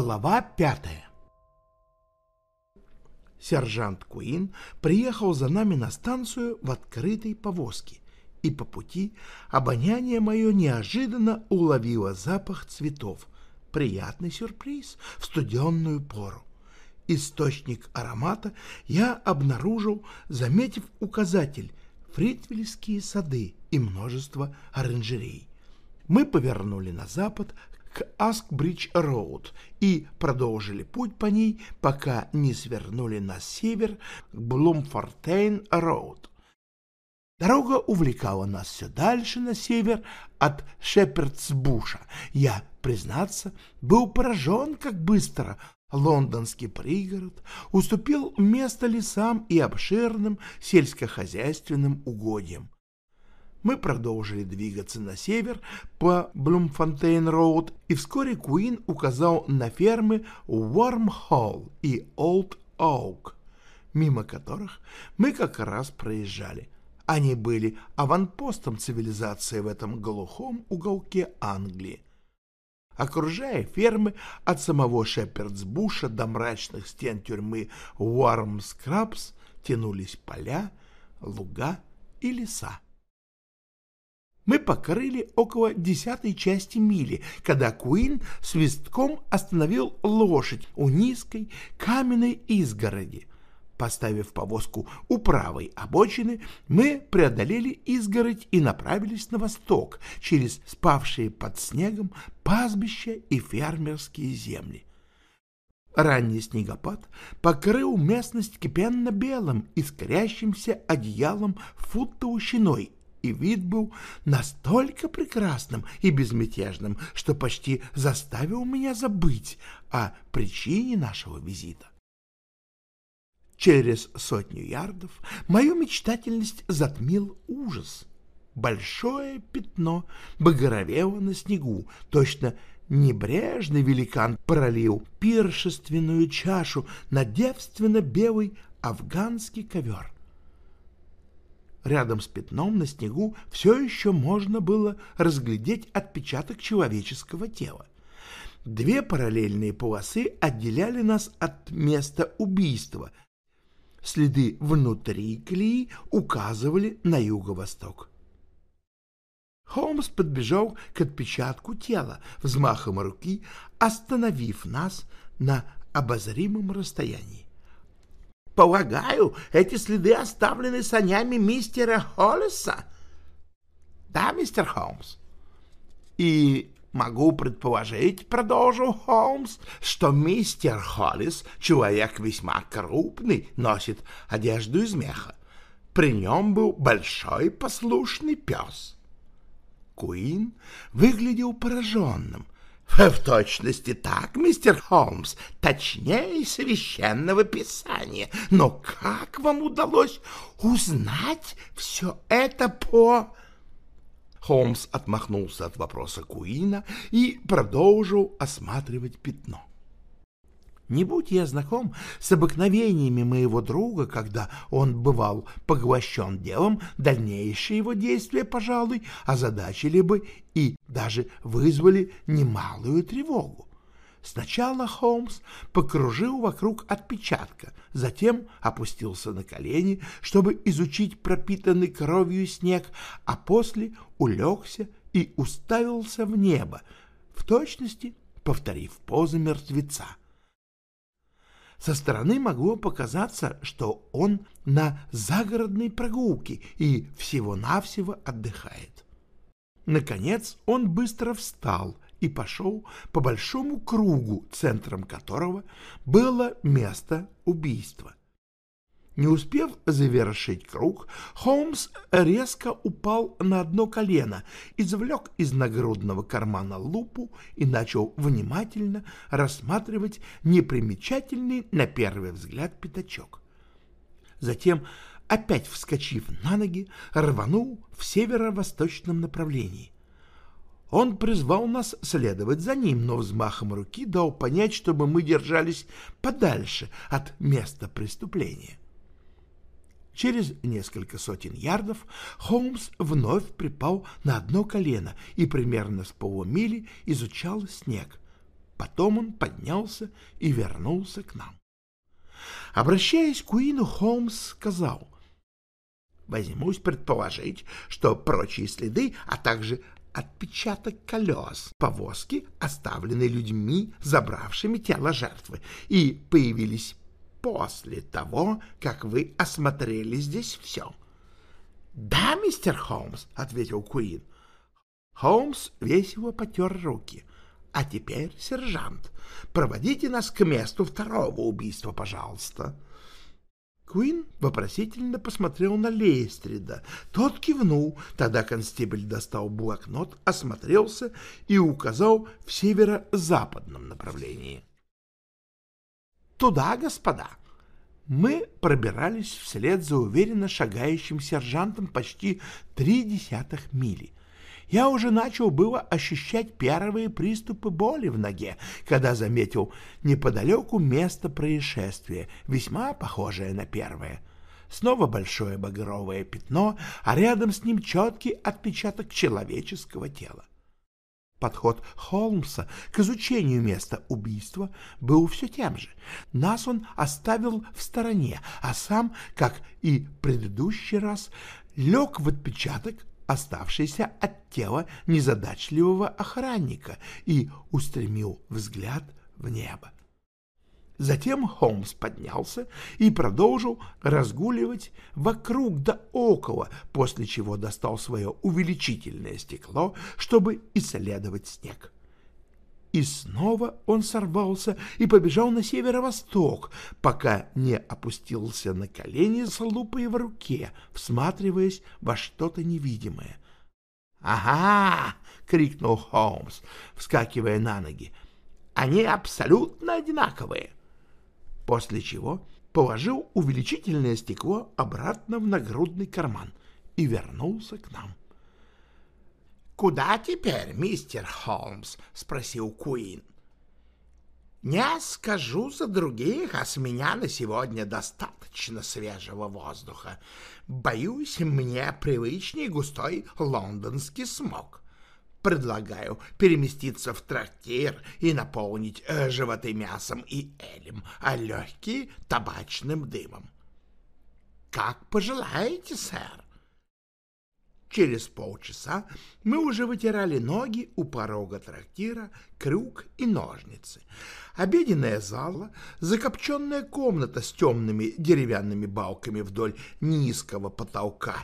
Глава пятая Сержант Куин приехал за нами на станцию в открытой повозке, и по пути обоняние мое неожиданно уловило запах цветов. Приятный сюрприз в студенную пору. Источник аромата я обнаружил, заметив указатель «Фритвельские сады» и множество оранжерей. Мы повернули на запад к Аксбридж-Роуд и продолжили путь по ней, пока не свернули на север к Блумфонтейн-Роуд. Дорога увлекала нас все дальше на север от Шепердсбуша. Я, признаться, был поражен, как быстро лондонский пригород уступил место лесам и обширным сельскохозяйственным угодьям. Мы продолжили двигаться на север по Блумфонтейн-Роуд, и вскоре Куин указал на фермы Уорм-Холл и Олд-Оук, мимо которых мы как раз проезжали. Они были аванпостом цивилизации в этом глухом уголке Англии. Окружая фермы от самого Шепердсбуша до мрачных стен тюрьмы Уормвуд-Скрабс тянулись поля, луга и леса мы покрыли около десятой части мили, когда Куин свистком остановил лошадь у низкой каменной изгороди. Поставив повозку у правой обочины, мы преодолели изгородь и направились на восток через спавшие под снегом пастбища и фермерские земли. Ранний снегопад покрыл местность кипенно-белым, искрящимся одеялом фут толщиной и вид был настолько прекрасным и безмятежным, что почти заставил меня забыть о причине нашего визита. Через сотню ярдов мою мечтательность затмил ужас. Большое пятно багровело на снегу, точно небрежный великан пролил пиршественную чашу на девственно-белый афганский ковер. Рядом с пятном на снегу все еще можно было разглядеть отпечаток человеческого тела. Две параллельные полосы отделяли нас от места убийства. Следы внутри колеи указывали на юго-восток. Холмс подбежал к отпечатку тела взмахом руки, остановив нас на обозримом расстоянии. Полагаю, эти следы оставлены санями мистера Холлиса? Да, мистер Холмс. И могу предположить, продолжил Холмс, что мистер Холлис человек весьма крупный, носит одежду из меха. При нем был большой послушный пес. Куин выглядел пораженным — В точности так, мистер Холмс, точнее священного писания. Но как вам удалось узнать все это по... Холмс отмахнулся от вопроса Куина и продолжил осматривать пятно. Не будь я знаком с обыкновениями моего друга, когда он бывал поглощен делом, дальнейшие его действия, пожалуй, озадачили бы и даже вызвали немалую тревогу. Сначала Холмс покружил вокруг отпечатка, затем опустился на колени, чтобы изучить пропитанный кровью снег, а после улегся и уставился в небо, в точности повторив позы мертвеца. Со стороны могло показаться, что он на загородной прогулке и всего-навсего отдыхает. Наконец он быстро встал и пошел по большому кругу, центром которого было место убийства. Не успев завершить круг, Холмс резко упал на одно колено, извлек из нагрудного кармана лупу и начал внимательно рассматривать непримечательный на первый взгляд пятачок. Затем, опять вскочив на ноги, рванул в северо-восточном направлении. Он призвал нас следовать за ним, но взмахом руки дал понять, чтобы мы держались подальше от места преступления. Через несколько сотен ярдов Холмс вновь припал на одно колено и примерно с полумили изучал снег. Потом он поднялся и вернулся к нам. Обращаясь к Уину, Холмс сказал, «Возьмусь предположить, что прочие следы, а также отпечаток колес повозки оставлены людьми, забравшими тело жертвы, и появились после того, как вы осмотрели здесь все. — Да, мистер Холмс, — ответил Куин. Холмс весело потер руки. — А теперь, сержант, проводите нас к месту второго убийства, пожалуйста. — Куин вопросительно посмотрел на Лейстрида. Тот кивнул. Тогда констебль достал блокнот, осмотрелся и указал в северо-западном направлении. «Туда, господа!» Мы пробирались вслед за уверенно шагающим сержантом почти три десятых мили я уже начал было ощущать первые приступы боли в ноге, когда заметил неподалеку место происшествия, весьма похожее на первое. Снова большое багровое пятно, а рядом с ним четкий отпечаток человеческого тела. Подход Холмса к изучению места убийства был все тем же. Нас он оставил в стороне, а сам, как и предыдущий раз, лег в отпечаток оставшийся от тела незадачливого охранника, и устремил взгляд в небо. Затем Холмс поднялся и продолжил разгуливать вокруг да около, после чего достал свое увеличительное стекло, чтобы исследовать снег. И снова он сорвался и побежал на северо-восток, пока не опустился на колени с лупой в руке, всматриваясь во что-то невидимое. «Ага!» — крикнул Холмс, вскакивая на ноги. «Они абсолютно одинаковые!» После чего положил увеличительное стекло обратно в нагрудный карман и вернулся к нам. «Куда теперь, мистер Холмс?» — спросил Куин. «Не скажу за других, а с меня на сегодня достаточно свежего воздуха. Боюсь, мне привычней густой лондонский смог. Предлагаю переместиться в трактир и наполнить э, животы мясом и элем, а легкие — табачным дымом. Как пожелаете, сэр. Через полчаса мы уже вытирали ноги у порога трактира, крюк и ножницы. Обеденная зала, закопченная комната с темными деревянными балками вдоль низкого потолка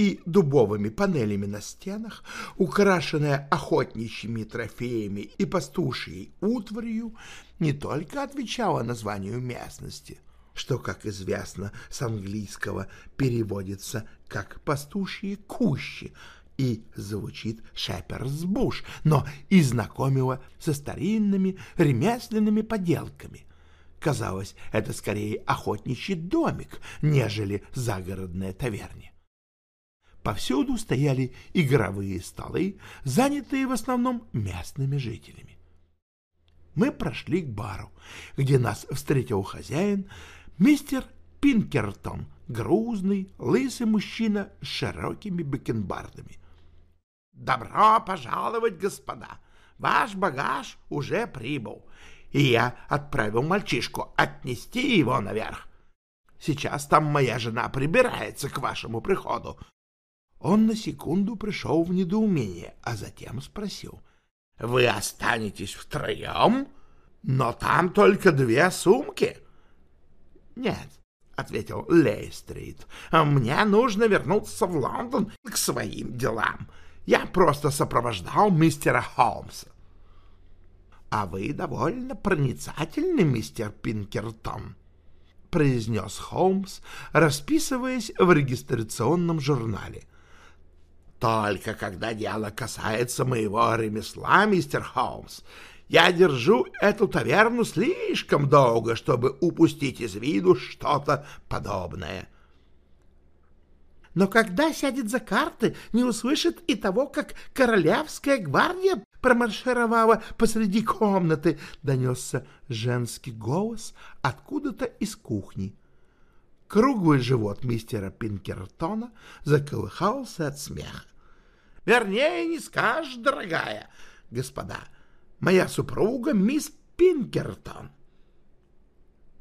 и дубовыми панелями на стенах, украшенная охотничьими трофеями и пастушьей утварью, не только отвечала названию местности — что, как известно, с английского переводится как «пастушьи кущи», и звучит «Шеперс Буш», но и знакомила со старинными ремесленными поделками. Казалось, это скорее охотничий домик, нежели загородная таверня. Повсюду стояли игровые столы, занятые в основном местными жителями. Мы прошли к бару, где нас встретил хозяин, Мистер Пинкертон, грузный, лысый мужчина с широкими бакенбардами. «Добро пожаловать, господа! Ваш багаж уже прибыл, и я отправил мальчишку отнести его наверх. Сейчас там моя жена прибирается к вашему приходу». Он на секунду пришел в недоумение, а затем спросил. «Вы останетесь втроем? Но там только две сумки». «Нет», — ответил Лейстрит, — «мне нужно вернуться в Лондон к своим делам. Я просто сопровождал мистера Холмса». «А вы довольно проницательный, мистер Пинкертон», — произнес Холмс, расписываясь в регистрационном журнале. «Только когда дело касается моего ремесла, мистер Холмс, я держу эту таверну слишком долго, чтобы упустить из виду что-то подобное. Но когда сядет за карты, не услышит и того, как королевская гвардия промаршировала посреди комнаты, — донесся женский голос откуда-то из кухни. Круглый живот мистера Пинкертона заколыхался от смеха. — Вернее, не скажешь, дорогая, господа, — Моя супруга, мисс Пинкертон.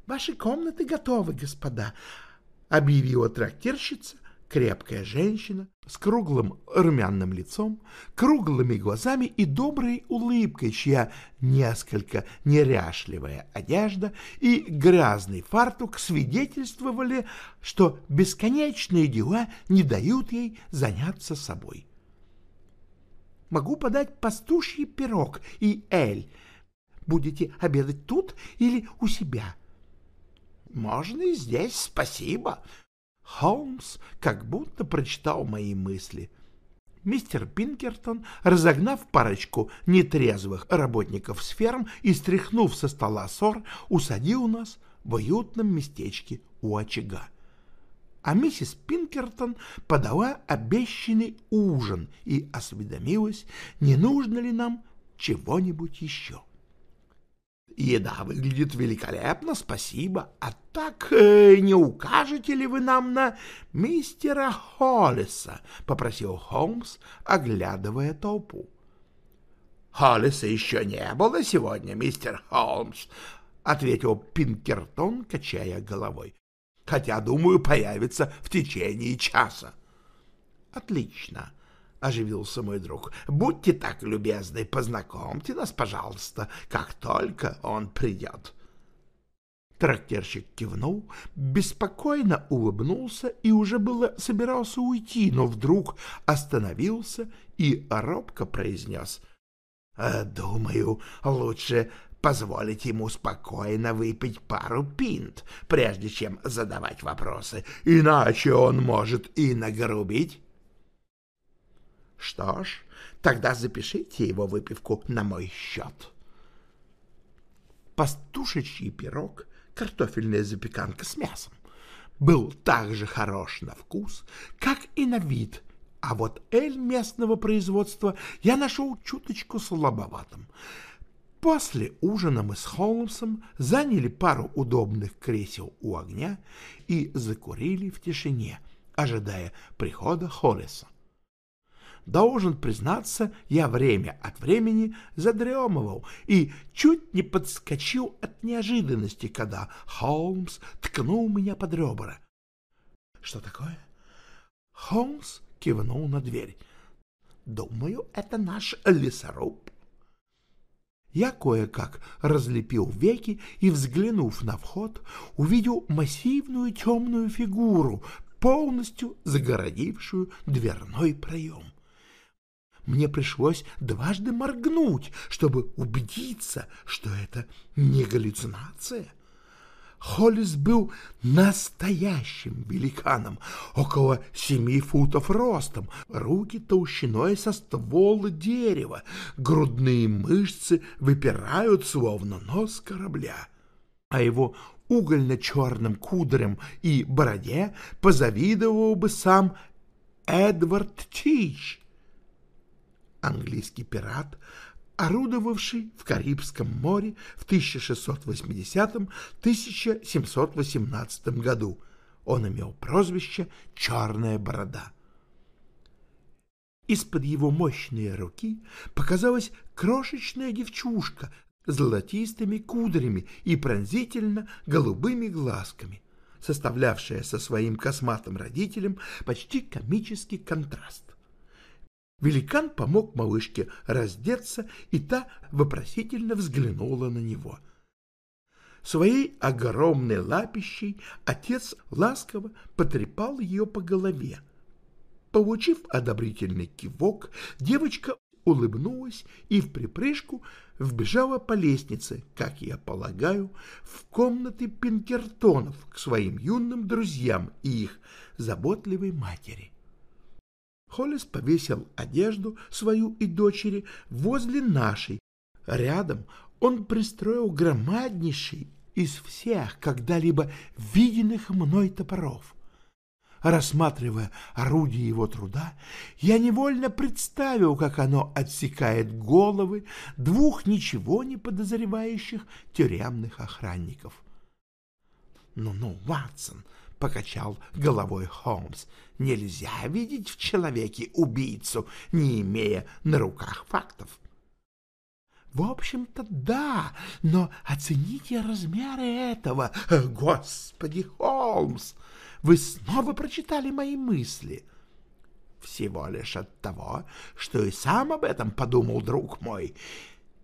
«Ваши комнаты готовы, господа», — объявила трактирщица, крепкая женщина с круглым румяным лицом, круглыми глазами и доброй улыбкой, чья несколько неряшливая одежда и грязный фартук свидетельствовали, что бесконечные дела не дают ей заняться собой. «Могу подать пастуший пирог и эль. Будете обедать тут или у себя?» «Можно и здесь, спасибо», Холмс как будто прочитал мои мысли. Мистер Пинкертон, разогнав парочку нетрезвых работников с ферм и стряхнув со стола ссор, усадил нас в уютном местечке у очага. А миссис Пинкертон подала обещанный ужин и осведомилась, не нужно ли нам чего-нибудь еще. Еда выглядит великолепно, спасибо. А так э, не укажете ли вы нам на мистера Холлиса? — попросил Холмс, оглядывая толпу. — Холлиса еще не было сегодня, мистер Холмс, — ответил Пинкертон, качая головой. — Хотя, думаю, появится в течение часа. — Отлично. —— оживился мой друг. — Будьте так любезны, познакомьте нас, пожалуйста, как только он придет. Трактирщик кивнул, беспокойно улыбнулся и уже было собирался уйти, но вдруг остановился и робко произнес. «Э, — Думаю, лучше позволить ему спокойно выпить пару пинт, прежде чем задавать вопросы, иначе он может и нагрубить. Что ж, тогда запишите его выпивку на мой счет. Пастушечий пирог, картофельная запеканка с мясом, был так же хорош на вкус, как и на вид, а вот эль местного производства я нашел чуточку слабоватым. После ужина мы с Холмсом заняли пару удобных кресел у огня и закурили в тишине, ожидая прихода Холлиса. Должен признаться, я время от времени задремывал и чуть не подскочил от неожиданности, когда Холмс ткнул меня под ребра. — Что такое? Холмс кивнул на дверь. — Думаю, это наш лесоруб. Я кое-как разлепил веки и, взглянув на вход, увидел массивную темную фигуру, полностью загородившую дверной проем мне пришлось дважды моргнуть, чтобы убедиться, что это не галлюцинация. Холлис был настоящим великаном, около семи футов ростом, руки толщиной со ствола дерева, грудные мышцы выпирают, словно нос корабля. А его угольно-черным кудрям и бороде позавидовал бы сам Эдвард Тич, английский пират, орудовавший в Карибском море в 1680-1718 году. Он имел прозвище «Черная борода». Из-под его мощной руки показалась крошечная девчушка с золотистыми кудрями и пронзительно голубыми глазками, составлявшая со своим косматым родителем почти комический контраст. Великан помог малышке раздеться, и та вопросительно взглянула на него. Своей огромной лапищей отец ласково потрепал ее по голове. Получив одобрительный кивок, девочка улыбнулась и в припрыжку вбежала по лестнице, как я полагаю, в комнаты Пинкертонов к своим юным друзьям и их заботливой матери. Холлис повесил одежду свою и дочери возле нашей. Рядом он пристроил громаднейший из всех когда-либо виденных мной топоров. Рассматривая орудие его труда, я невольно представил, как оно отсекает головы двух ничего не подозревающих тюремных охранников. «Ну-ну, Ватсон!» — покачал головой Холмс. «Нельзя видеть в человеке убийцу, не имея на руках фактов». В общем-то, да, но оцените размеры этого. Господи, Холмс, вы снова прочитали мои мысли. Всего лишь от того, что и сам об этом подумал друг мой.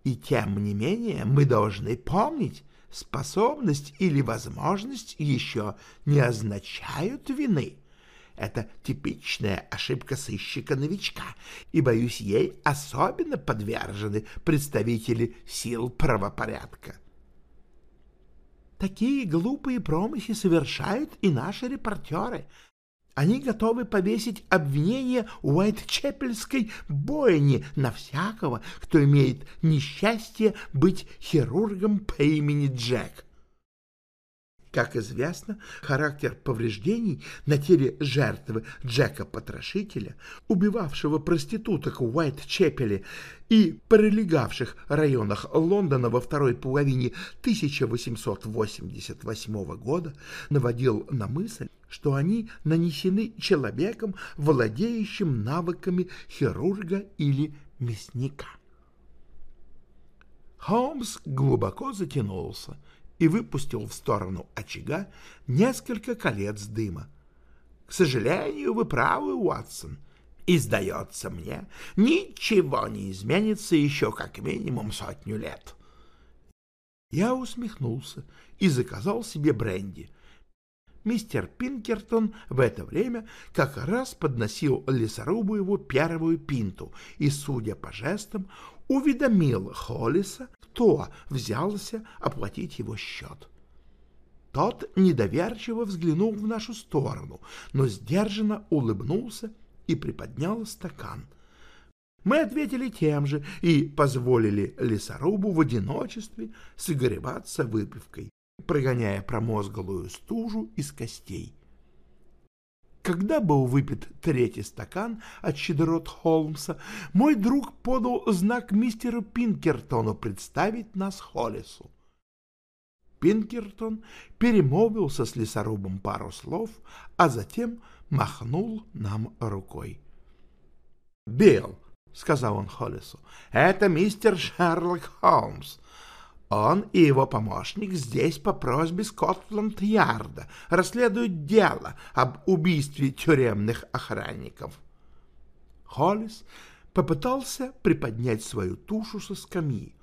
И тем не менее мы должны помнить, способность или возможность еще не означают вины. Это типичная ошибка сыщика-новичка, и, боюсь, ей особенно подвержены представители сил правопорядка. Такие глупые промахи совершают и наши репортеры. Они готовы повесить обвинение Уайтчепельской бойни на всякого, кто имеет несчастье быть хирургом по имени Джек. Как известно, характер повреждений на теле жертвы Джека-потрошителя, убивавшего проституток в Уайт-Чепеле и прилегавших районах Лондона во второй половине 1888 года, наводил на мысль, что они нанесены человеком, владеющим навыками хирурга или мясника. Холмс глубоко затянулся и выпустил в сторону очага несколько колец дыма. — К сожалению, вы правы, Уотсон. И, сдается мне, ничего не изменится еще как минимум сотню лет. Я усмехнулся и заказал себе бренди. Мистер Пинкертон в это время как раз подносил лесорубу его первую пинту и, судя по жестам, уведомил Холлиса, кто взялся оплатить его счет. Тот недоверчиво взглянул в нашу сторону, но сдержанно улыбнулся и приподнял стакан. Мы ответили тем же и позволили лесорубу в одиночестве согреваться выпивкой, прогоняя промозглую стужу из костей. Когда был выпит третий стакан от щедрот Холмса, мой друг подал знак мистеру Пинкертону представить нас Холлису. Пинкертон перемолвился с лесорубом пару слов, а затем махнул нам рукой. — Билл, — сказал он Холлису, — это мистер Шерлок Холмс. Он и его помощник здесь по просьбе Скотланд-Ярда расследуют дело об убийстве тюремных охранников. Холлис попытался приподнять свою тушу со скамьи.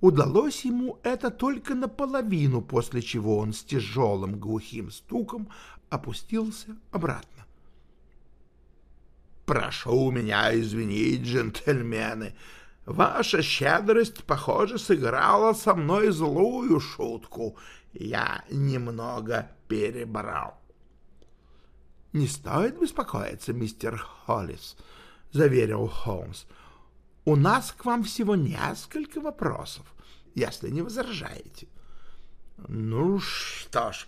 Удалось ему это только наполовину, после чего он с тяжелым глухим стуком опустился обратно. «Прошу меня извинить, джентльмены», Ваша щедрость, похоже, сыграла со мной злую шутку. Я немного перебрал. — Не стоит беспокоиться, мистер Холлис, — заверил Холмс. — У нас к вам всего несколько вопросов, если не возражаете. — Ну что ж,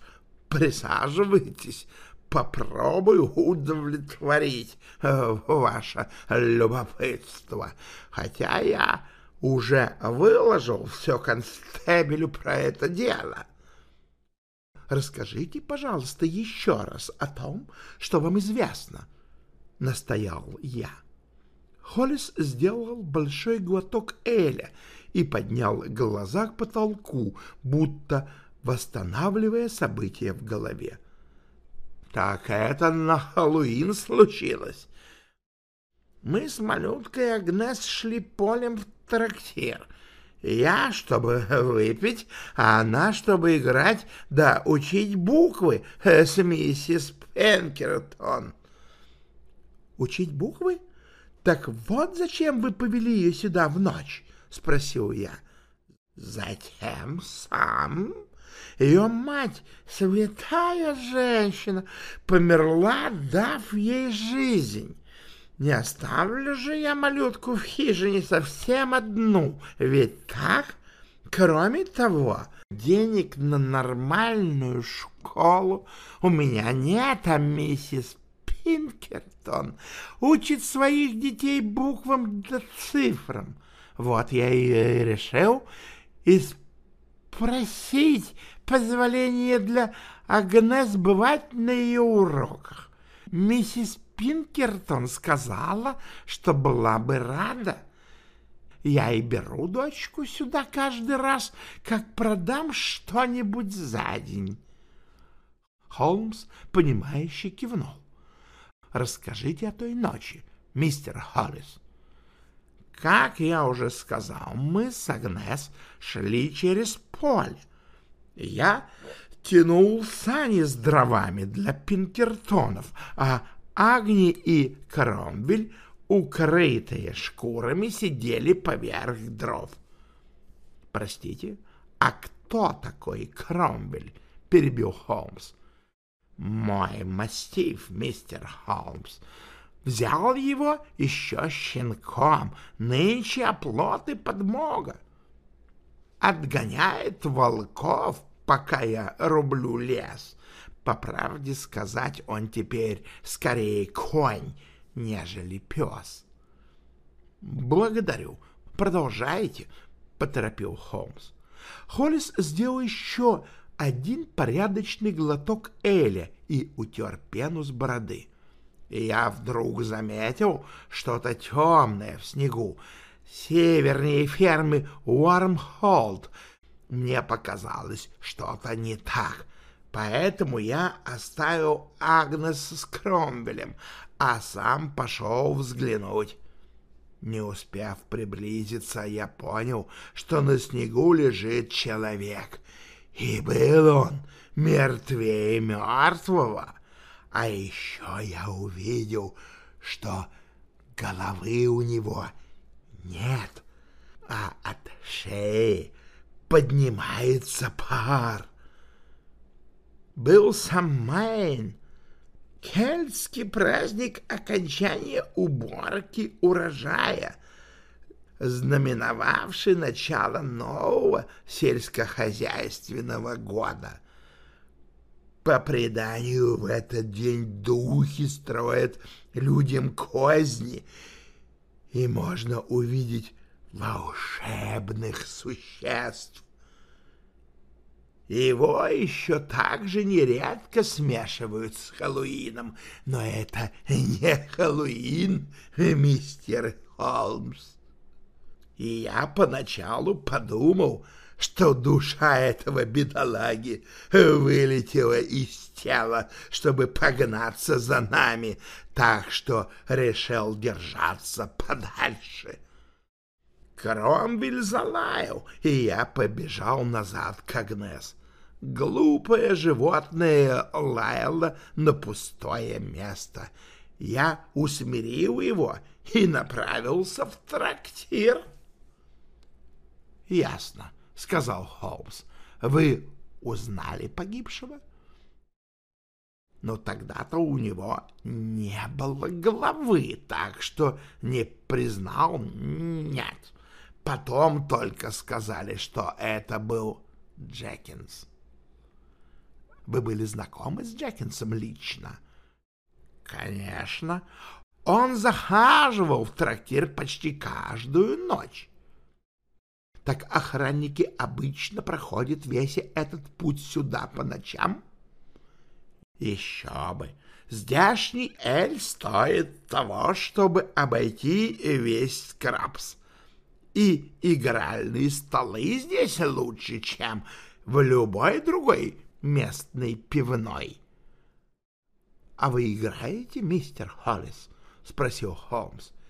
присаживайтесь, попробую удовлетворить э, ваше любопытство, хотя я уже выложил все констебелю про это дело. Расскажите, пожалуйста, еще раз о том, что вам известно, — настоял я. Холлис сделал большой глоток эля и поднял глаза к потолку, будто восстанавливая события в голове. — так это на Хэллоуин случилось. Мы с малюткой Агнес шли полем в трактир. Я, чтобы выпить, а она, чтобы играть да учить буквы с миссис Пенкертон. Учить буквы? Так вот зачем вы повели ее сюда в ночь? — спросил я. — Затем сам ее мать, святая женщина, померла, дав ей жизнь. Не оставлю же я малютку в хижине совсем одну, ведь так? Кроме того, денег на нормальную школу у меня нет, а миссис Пинкертон учит своих детей буквам да цифрам. Вот я и решил испросить позволение для Агнес бывать на ее уроках. Миссис Пинкертон сказала, что была бы рада. я и беру дочку сюда каждый раз, как продам что-нибудь за день. Холмс, понимающе кивнул. Расскажите о той ночи, мистер Холлис. Как я уже сказал, мы с Агнес шли через поле. Я тянул сани с дровами для пинкертонов, а Агни и Кромвель, укрытые шкурами, сидели поверх дров. «Простите, а кто такой Кромвель?» — перебил Холмс. «Мой мастиф, мистер Холмс. Взял его еще щенком, нынче оплот и подмога. Отгоняет волков, пока я рублю лес. По правде сказать, он теперь скорее конь, нежели пес. «Благодарю. Продолжайте», — поторопил Холмс. Холлис сделал еще один порядочный глоток Эля и утер пену с бороды. я вдруг заметил что-то темное в снегу, севернее фермы Уармхолд. Мне показалось что-то не так, поэтому я оставил Агнес с Кромвелем, а сам пошел взглянуть. Не успев приблизиться, я понял, что на снегу лежит человек, и был он мертвее мертвого. А еще я увидел, что головы у него нет, а от шеи поднимается пар. Был Самайн, кельтский праздник окончания уборки урожая, знаменовавший начало нового сельскохозяйственного года. По преданию, в этот день духи строят людям козни, и можно увидеть волшебных существ. Его еще также нередко смешивают с Хэллоуином, но это не Хэллоуин, мистер Холмс. И я поначалу подумал, что душа этого бедолаги вылетела из тела, чтобы погнаться за нами, так что решил держаться подальше. Кромвель залаял, и я побежал назад к Агнес. Глупое животное лаяло на пустое место. Я усмирил его и направился в трактир. — Ясно, — сказал Холмс. — Вы узнали погибшего? Но тогда-то у него не было головы, так что не признал нет. Потом только сказали, что это был Джекинс. Вы были знакомы с Джекинсом лично? Конечно. Он захаживал в трактир почти каждую ночь. Так охранники обычно проходят весь этот путь сюда по ночам? Еще бы. Здешний эль стоит того, чтобы обойти весь скрабс. И игральные столы здесь лучше, чем в любой другой местной пивной. — А вы играете, мистер Холлис? — спросил Холмс. —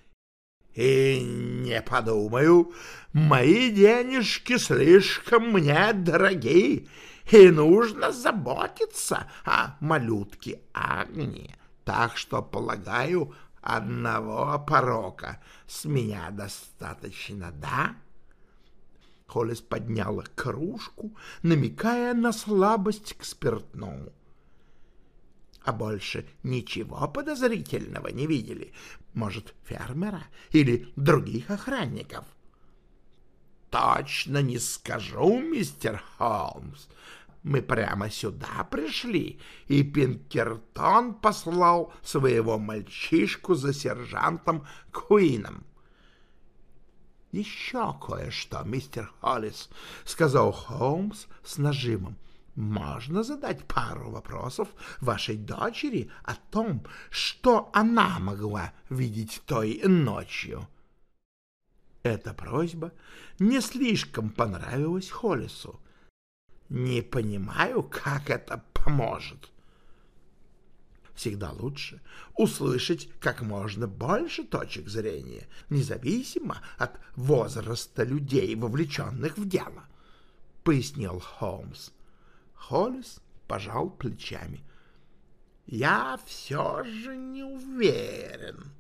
И не подумаю, мои денежки слишком мне дорогие, и нужно заботиться о малютке Агнии, так что, полагаю, одного порока с меня достаточно, да? — Холлис подняла кружку, намекая на слабость к спиртному. А больше ничего подозрительного не видели? Может, фермера или других охранников? Точно не скажу, мистер Холмс. Мы прямо сюда пришли, и Пинкертон послал своего мальчишку за сержантом Куином. — Еще кое-что, мистер Холлис, — сказал Холмс с нажимом. — Можно задать пару вопросов вашей дочери о том, что она могла видеть той ночью? Эта просьба не слишком понравилась Холлису. Не понимаю, как это поможет. Всегда лучше услышать как можно больше точек зрения, независимо от возраста людей, вовлеченных в дело, — пояснил Холмс. Холлис пожал плечами. — Я все же не уверен.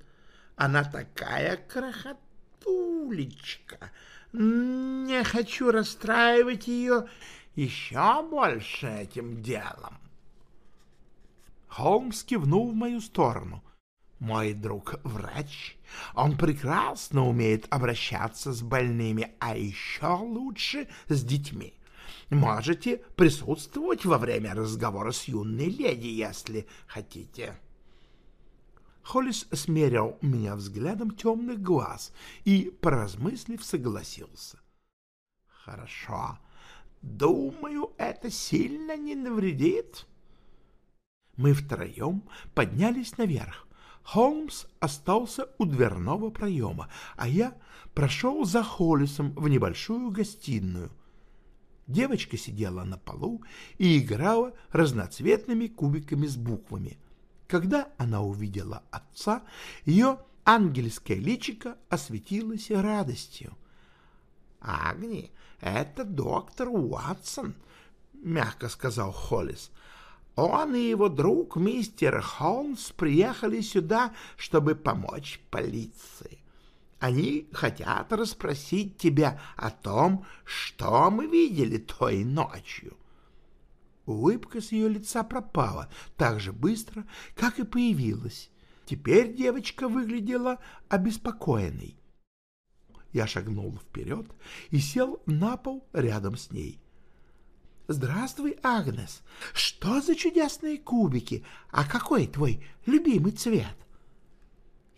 Она такая крохотулечка. Не хочу расстраивать ее еще больше этим делом. Холмс кивнул в мою сторону. Мой друг врач, он прекрасно умеет обращаться с больными, а еще лучше с детьми. Можете присутствовать во время разговора с юной леди, если хотите. Холлис смерил меня взглядом темных глаз и, поразмыслив, согласился. — Хорошо. Думаю, это сильно не навредит. Мы втроем поднялись наверх. Холмс остался у дверного проема, а я прошел за Холлисом в небольшую гостиную. Девочка сидела на полу и играла разноцветными кубиками с буквами. Когда она увидела отца, ее ангельское личико осветилось радостью. — Агни, это доктор Уатсон, — мягко сказал Холлис. Он и его друг мистер Холмс приехали сюда, чтобы помочь полиции. Они хотят расспросить тебя о том, что мы видели той ночью. Улыбка с ее лица пропала так же быстро, как и появилась. Теперь девочка выглядела обеспокоенной. Я шагнул вперед и сел на пол рядом с ней. «Здравствуй, Агнес! Что за чудесные кубики? А какой твой любимый цвет?»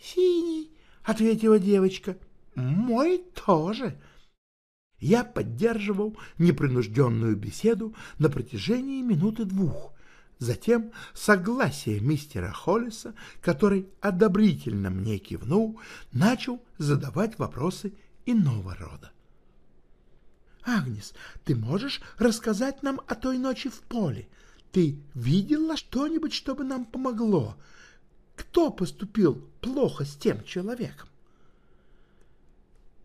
«Синий», — ответила девочка. «Мой тоже». Я поддерживал непринужденную беседу на протяжении минуты двух. Затем согласие мистера Холлиса, который одобрительно мне кивнул, начал задавать вопросы иного рода. Агнес, ты можешь рассказать нам о той ночи в поле? Ты видела что-нибудь, чтобы нам помогло? Кто поступил плохо с тем человеком?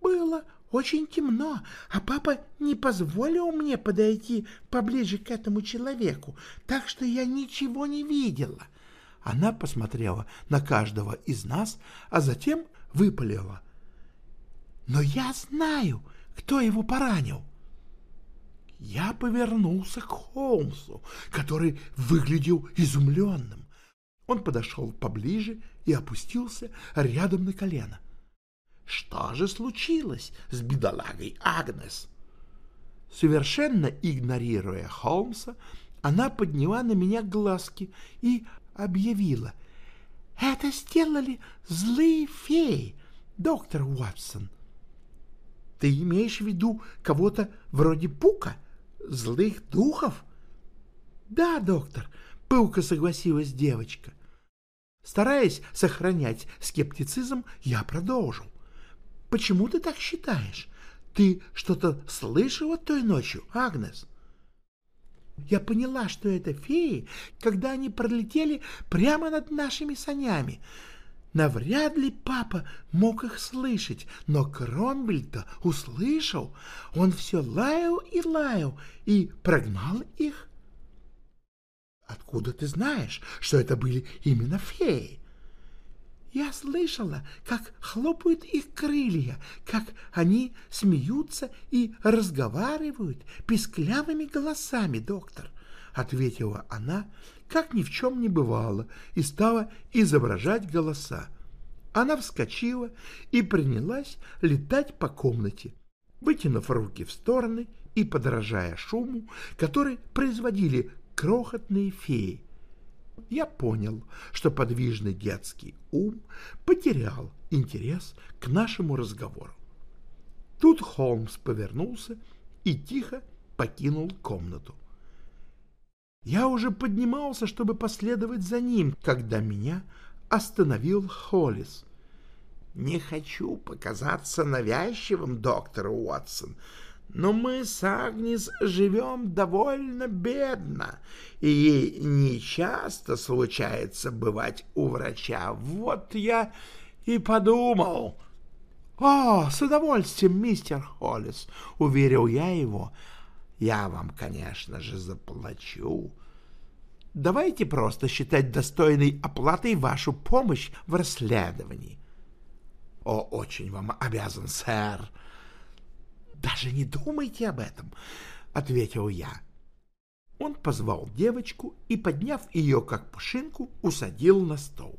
Было очень темно, а папа не позволил мне подойти поближе к этому человеку, так что я ничего не видела. Она посмотрела на каждого из нас, а затем выпалила. Но я знаю, кто его поранил. Я повернулся к Холмсу, который выглядел изумленным. Он подошел поближе и опустился рядом на колено. Что же случилось с бедолагой Агнес? Совершенно игнорируя Холмса, она подняла на меня глазки и объявила. «Это сделали злые феи, доктор Уотсон». «Ты имеешь в виду кого-то вроде Пука?» злых духов? Да, доктор, пылко согласилась девочка. Стараясь сохранять скептицизм, я продолжил. Почему ты так считаешь? Ты что-то слышала той ночью, Агнес? Я поняла, что это феи, когда они пролетели прямо над нашими санями. Навряд ли папа мог их слышать, но Кромбель-то услышал. Он все лаял и лаял и прогнал их. Откуда ты знаешь, что это были именно феи? Я слышала, как хлопают их крылья, как они смеются и разговаривают писклявыми голосами, доктор, — ответила она, как ни в чем не бывало, и стала изображать голоса. Она вскочила и принялась летать по комнате, вытянув руки в стороны и подражая шуму, который производили крохотные феи. Я понял, что подвижный детский ум потерял интерес к нашему разговору. Тут Холмс повернулся и тихо покинул комнату. Я уже поднимался, чтобы последовать за ним, когда меня остановил Холлис. Не хочу показаться навязчивым, доктор Уотсон, но мы с Агнес живем довольно бедно, и ей нечасто случается бывать у врача. Вот я и подумал... — О, с удовольствием, мистер Холлис, — уверил я его. — Я вам, конечно же, заплачу. Давайте просто считать достойной оплатой вашу помощь в расследовании. — О, очень вам обязан, сэр. — Даже не думайте об этом, — ответил я. Он позвал девочку и, подняв ее как пушинку, усадил на стол.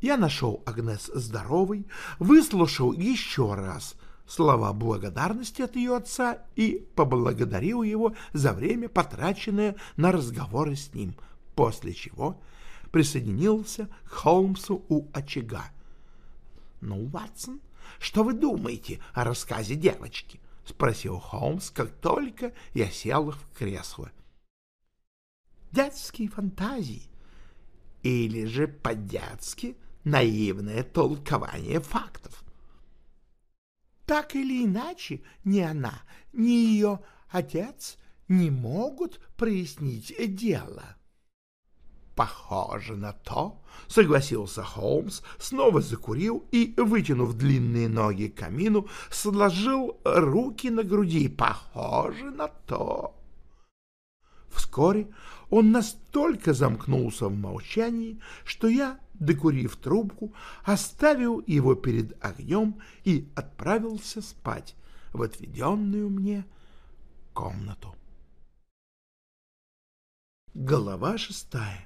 Я нашел Агнес здоровой, выслушал еще раз слова благодарности от ее отца и поблагодарил его за время, потраченное на разговоры с ним, после чего присоединился к Холмсу у очага. — Ну, Ватсон, что вы думаете о рассказе девочки? — спросил Холмс, как только я сел в кресло. — Детские фантазии или же по-детски наивное толкование фактов. Так или иначе, ни она, ни ее отец не могут прояснить дело. «Похоже на то», — согласился Холмс, снова закурил и, вытянув длинные ноги к камину, сложил руки на груди. «Похоже на то». Вскоре он настолько замкнулся в молчании, что я докурив трубку, оставил его перед огнем и отправился спать в отведенную мне комнату. Глава шестая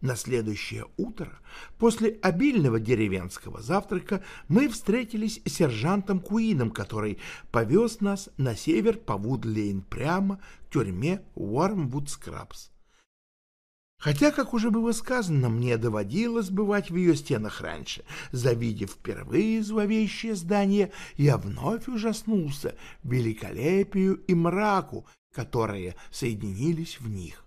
на следующее утро, после обильного деревенского завтрака, мы встретились с сержантом Куином, который повез нас на север по Вудлейн прямо к тюрьме Уормвуд Скрабс. Хотя, как уже было сказано, мне доводилось бывать в ее стенах раньше. Завидев впервые зловещее здание, я вновь ужаснулся великолепию и мраку, которые соединились в них.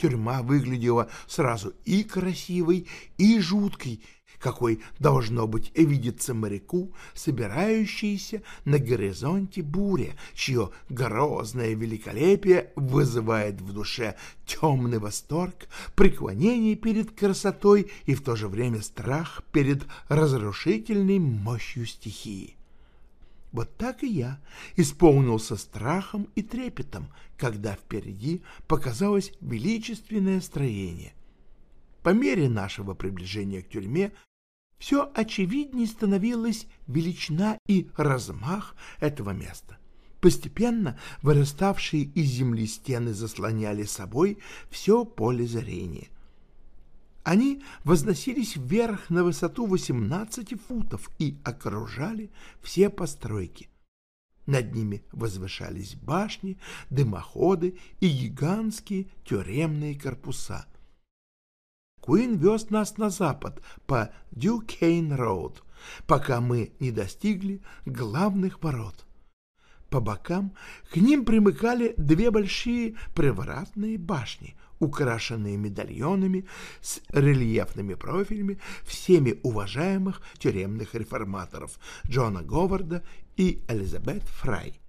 Тюрьма выглядела сразу и красивой, и жуткой, какой должно быть видеться моряку, собирающийся на горизонте буря, чье грозное великолепие вызывает в душе темный восторг, преклонение перед красотой и в то же время страх перед разрушительной мощью стихии. Вот так и я исполнился страхом и трепетом, когда впереди показалось величественное строение. По мере нашего приближения к тюрьме все очевиднее становилась величина и размах этого места. Постепенно выраставшие из земли стены заслоняли собой все поле зрения. Они возносились вверх на высоту 18 футов и окружали все постройки. Над ними возвышались башни, дымоходы и гигантские тюремные корпуса — Куин вез нас на запад по Дюкейн-роуд, пока мы не достигли главных ворот. По бокам к ним примыкали две большие привратные башни, украшенные медальонами с рельефными профилями всеми уважаемых тюремных реформаторов Джона Говарда и Элизабет Фрай.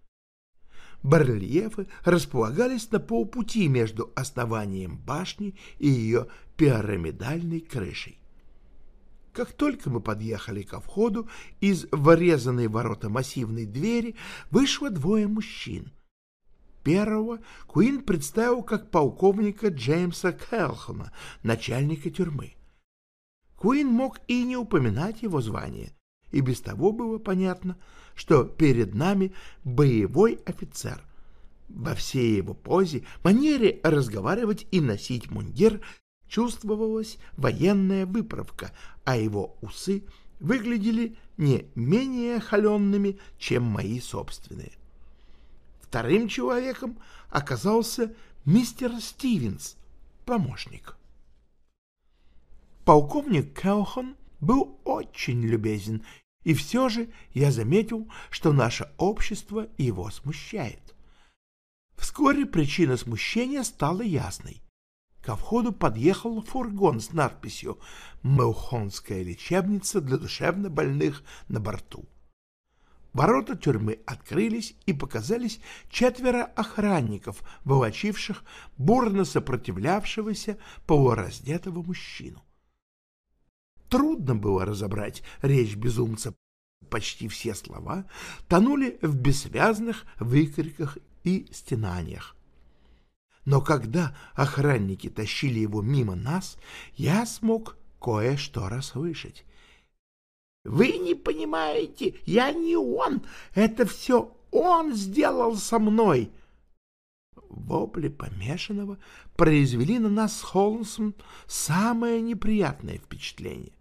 Барельефы располагались на полпути между основанием башни и ее пирамидальной крышей. Как только мы подъехали ко входу, из врезанной ворота массивной двери вышло двое мужчин. Первого Куин представил как полковника Джеймса Келхона, начальника тюрьмы. Куин мог и не упоминать его звание, и без того было понятно, что перед нами боевой офицер. Во всей его позе, манере разговаривать и носить мундир чувствовалась военная выправка, а его усы выглядели не менее холеными, чем мои собственные. Вторым человеком оказался мистер Стивенс, помощник. Полковник Келхон был очень любезен и все же я заметил, что наше общество его смущает. Вскоре причина смущения стала ясной. Ко входу подъехал фургон с надписью «Меухонская лечебница для душевнобольных на борту». Ворота тюрьмы открылись, и показались четверо охранников, волочивших бурно сопротивлявшегося полураздетого мужчину. Трудно было разобрать речь безумца. Почти все слова тонули в бессвязных выкриках и стенаниях. Но когда охранники тащили его мимо нас, я смог кое-что расслышать. «Вы не понимаете, я не он, это все он сделал со мной!» Вопли помешанного произвели на нас с Холмсом самое неприятное впечатление.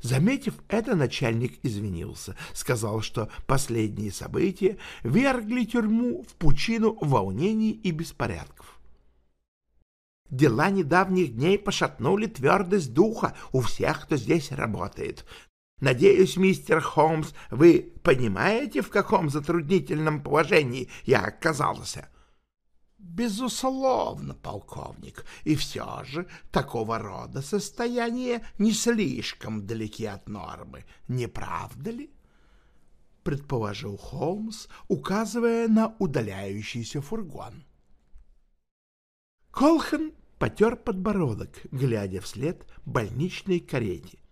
Заметив это, начальник извинился, сказал, что последние события вергли тюрьму в пучину волнений и беспорядков. Дела недавних дней пошатнули твердость духа у всех, кто здесь работает. Надеюсь, мистер Холмс, вы понимаете, в каком затруднительном положении я оказался? Безусловно, полковник, и все же такого рода состояния не слишком далеки от нормы, не правда ли? Предположил Холмс, указывая на удаляющийся фургон. Колхан потер подбородок, глядя вслед больничной карете.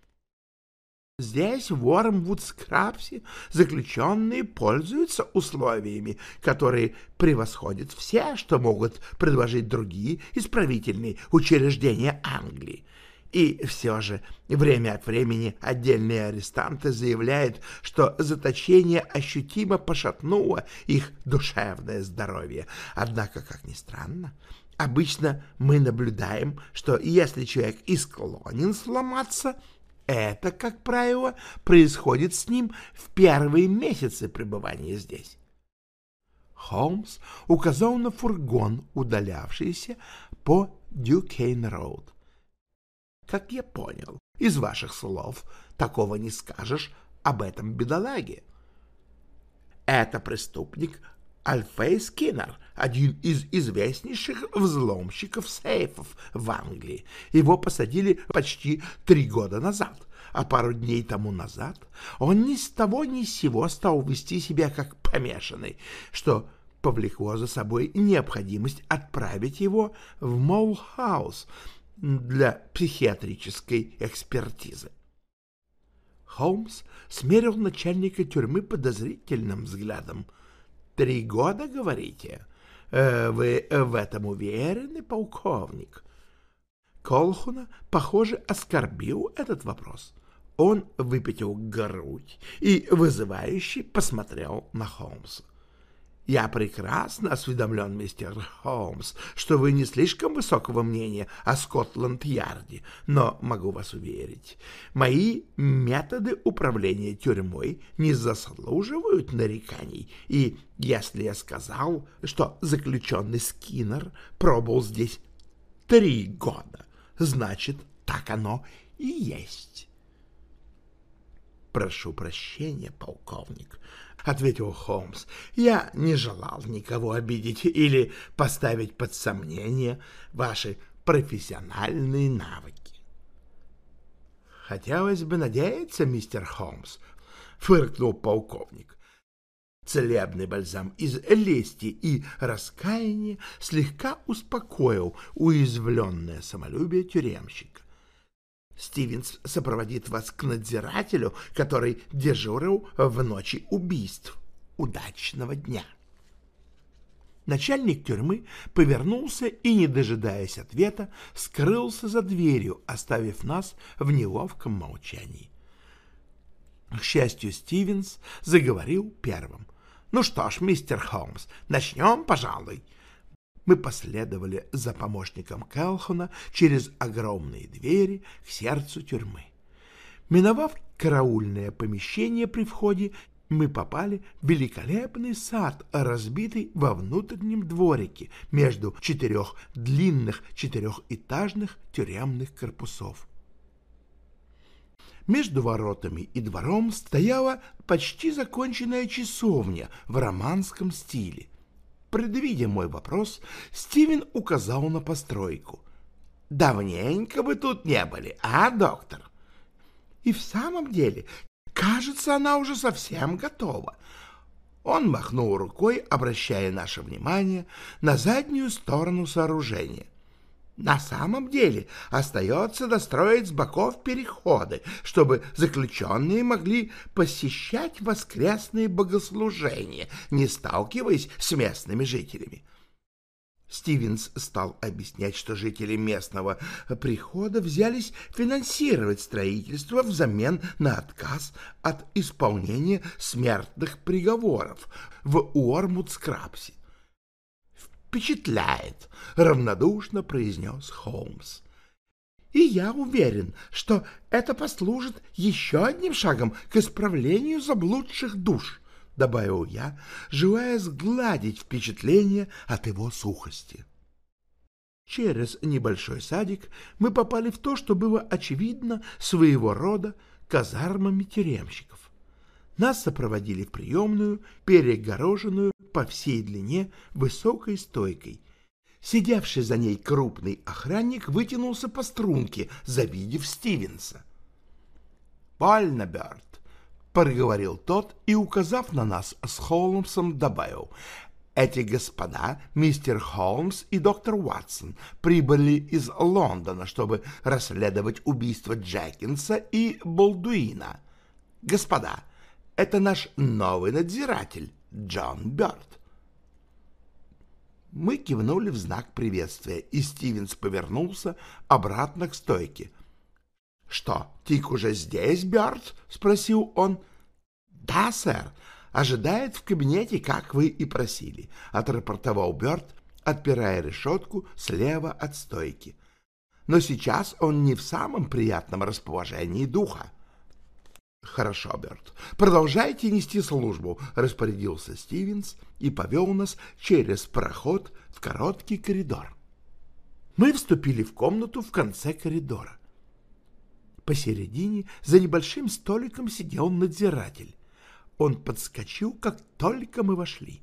Здесь, в Уормвуд-Скрабсе, заключенные пользуются условиями, которые превосходят все, что могут предложить другие исправительные учреждения Англии. И все же время от времени отдельные арестанты заявляют, что заточение ощутимо пошатнуло их душевное здоровье. Однако, как ни странно, обычно мы наблюдаем, что если человек и склонен сломаться – это, как правило, происходит с ним в первые месяцы пребывания здесь. Холмс указал на фургон, удалявшийся по Дюкейн-роуд. Как я понял, из ваших слов такого не скажешь об этом бедолаге. Это преступник Альфей Скиннер, один из известнейших взломщиков сейфов в Англии. Его посадили почти три года назад, а пару дней тому назад он ни с того ни с сего стал вести себя как помешанный, что повлекло за собой необходимость отправить его в Моулхаус для психиатрической экспертизы. Холмс смерил начальника тюрьмы подозрительным взглядом — Три года, говорите? Э, вы в этом уверены, полковник? Колхуна, похоже, оскорбил этот вопрос. Он выпятил грудь и вызывающе посмотрел на Холмса. Я прекрасно осведомлен, мистер Холмс, что вы не слишком высокого мнения о Скотланд-Ярде, но могу вас уверить, мои методы управления тюрьмой не заслуживают нареканий, и если я сказал, что заключенный Скиннер пробыл здесь три года, значит, так оно и есть. Прошу прощения, полковник, — ответил Холмс. «Я не желал никого обидеть или поставить под сомнение ваши профессиональные навыки». «Хотелось бы надеяться, мистер Холмс», — фыркнул полковник. Целебный бальзам из лести и раскаяния слегка успокоил уязвленное самолюбие тюремщика. Стивенс сопроводит вас к надзирателю, который дежурил в ночи убийств. Удачного дня!» Начальник тюрьмы повернулся и, не дожидаясь ответа, скрылся за дверью, оставив нас в неловком молчании. К счастью, Стивенс заговорил первым. «Ну что ж, мистер Холмс, начнем, пожалуй. Мы последовали за помощником Калхуна через огромные двери к сердцу тюрьмы. Миновав караульное помещение при входе, мы попали в великолепный сад, разбитый во внутреннем дворике между четырех длинных четырехэтажных тюремных корпусов. Между воротами и двором стояла почти законченная часовня в романском стиле. Предвидя мой вопрос, Стивен указал на постройку. давненько вы тут не были, а, доктор? И в самом деле, кажется, она уже совсем готова. Он махнул рукой, обращая наше внимание на заднюю сторону сооружения. На самом деле остается достроить с боков переходы, чтобы заключенные могли посещать воскресные богослужения, не сталкиваясь с местными жителями. Стивенс стал объяснять, что жители местного прихода взялись финансировать строительство взамен на отказ от исполнения смертных приговоров в Уормут-Скрабсе. «Впечатляет», — равнодушно произнес Холмс. «И я уверен, что это послужит еще одним шагом к исправлению заблудших душ». — добавил я, желая сгладить впечатление от его сухости. Через небольшой садик мы попали в то, что было очевидно своего рода казармами тюремщиков. Нас сопроводили в приемную, перегороженную по всей длине высокой стойкой. Сидевший за ней крупный охранник вытянулся по струнке, завидев Стивенса. «Больно, Бёрд, — проговорил тот и, указав на нас с Холмсом, добавил. «Эти господа, мистер Холмс и доктор Уатсон, прибыли из Лондона, чтобы расследовать убийство Джекинса и Болдуина. Господа, это наш новый надзиратель, Джон Бёрд». Мы кивнули в знак приветствия, и Стивенс повернулся обратно к стойке — «Что, Тик уже здесь, Бёрд?» — спросил он. «Да, сэр. Ожидает в кабинете, как вы и просили», — отрапортовал Бёрд, отпирая решетку слева от стойки. «Но сейчас он не в самом приятном расположении духа». «Хорошо, Бёрд. Продолжайте нести службу», — распорядился Стивенс и повел нас через проход в короткий коридор. Мы вступили в комнату в конце коридора. Посередине, за небольшим столиком, сидел надзиратель. Он подскочил, как только мы вошли.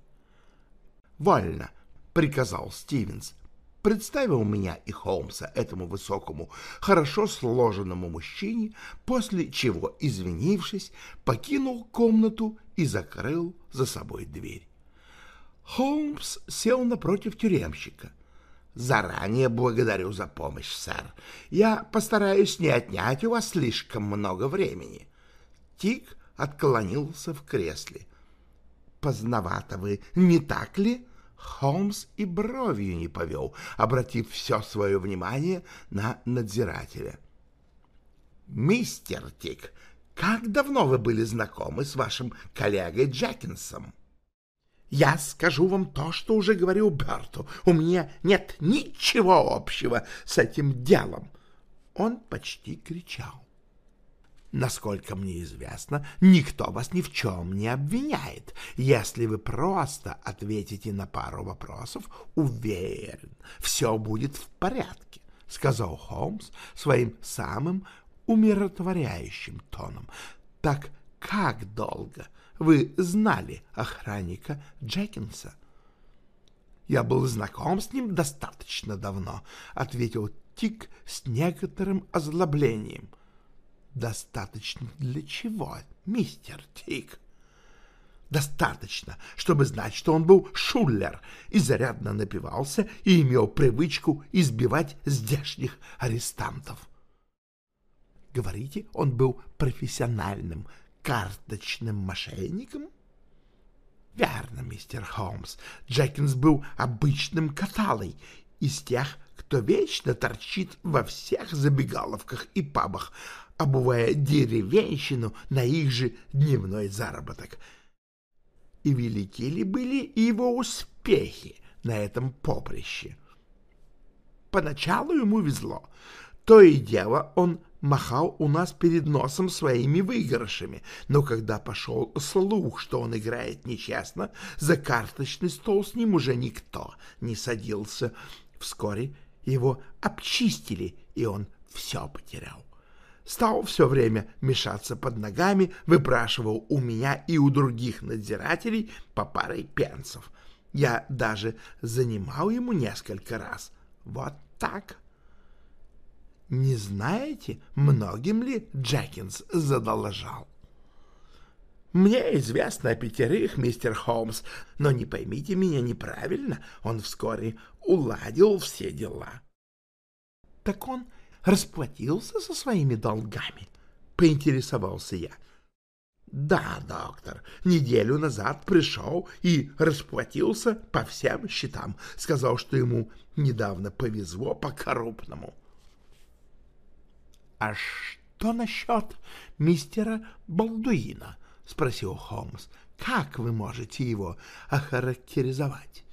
«Вольно!» — приказал Стивенс. Представил меня и Холмса этому высокому, хорошо сложенному мужчине, после чего, извинившись, покинул комнату и закрыл за собой дверь. Холмс сел напротив тюремщика. Заранее благодарю за помощь, сэр. Я постараюсь не отнять у вас слишком много времени. Тик отклонился в кресле. Поздновато вы, не так ли? Холмс и бровью не повел, обратив все свое внимание на надзирателя. «Мистер Тик, как давно вы были знакомы с вашим коллегой Джекинсом?» Я скажу вам то, что уже говорил Берту. У меня нет ничего общего с этим делом. Он почти кричал. Насколько мне известно, никто вас ни в чем не обвиняет. Если вы просто ответите на пару вопросов, уверен, все будет в порядке, — сказал Холмс своим самым умиротворяющим тоном. — Так как долго вы знали охранника Джекинса? Я был знаком с ним достаточно давно, ответил Тик с некоторым озлоблением. Достаточно для чего, мистер Тик? Достаточно, чтобы знать, что он был шулер, изрядно напивался и имел привычку избивать здешних арестантов. Говорите, он был профессиональным карточным мошенником? Верно, мистер Холмс. Джекинс был обычным каталой из тех, кто вечно торчит во всех забегаловках и пабах, обувая деревенщину на их же дневной заработок. И велики ли были его успехи на этом поприще? Поначалу ему везло. То и дело он махал у нас перед носом своими выигрышами, но когда пошел слух, что он играет нечестно, за карточный стол с ним уже никто не садился. Вскоре его обчистили, и он все потерял. Стал все время мешаться под ногами, выпрашивал у меня и у других надзирателей по парой пенсов. Я даже занимал ему несколько раз. Вот так. Не знаете, многим ли Джекинс задолжал? Мне известно о пятерых, мистер Холмс, но не поймите меня неправильно, он вскоре уладил все дела. Так он расплатился со своими долгами? Поинтересовался я. Да, доктор, неделю назад пришел и расплатился по всем счетам. Сказал, что ему недавно повезло по-крупному. — А что насчет мистера Балдуина? — спросил Холмс. — Как вы можете его охарактеризовать?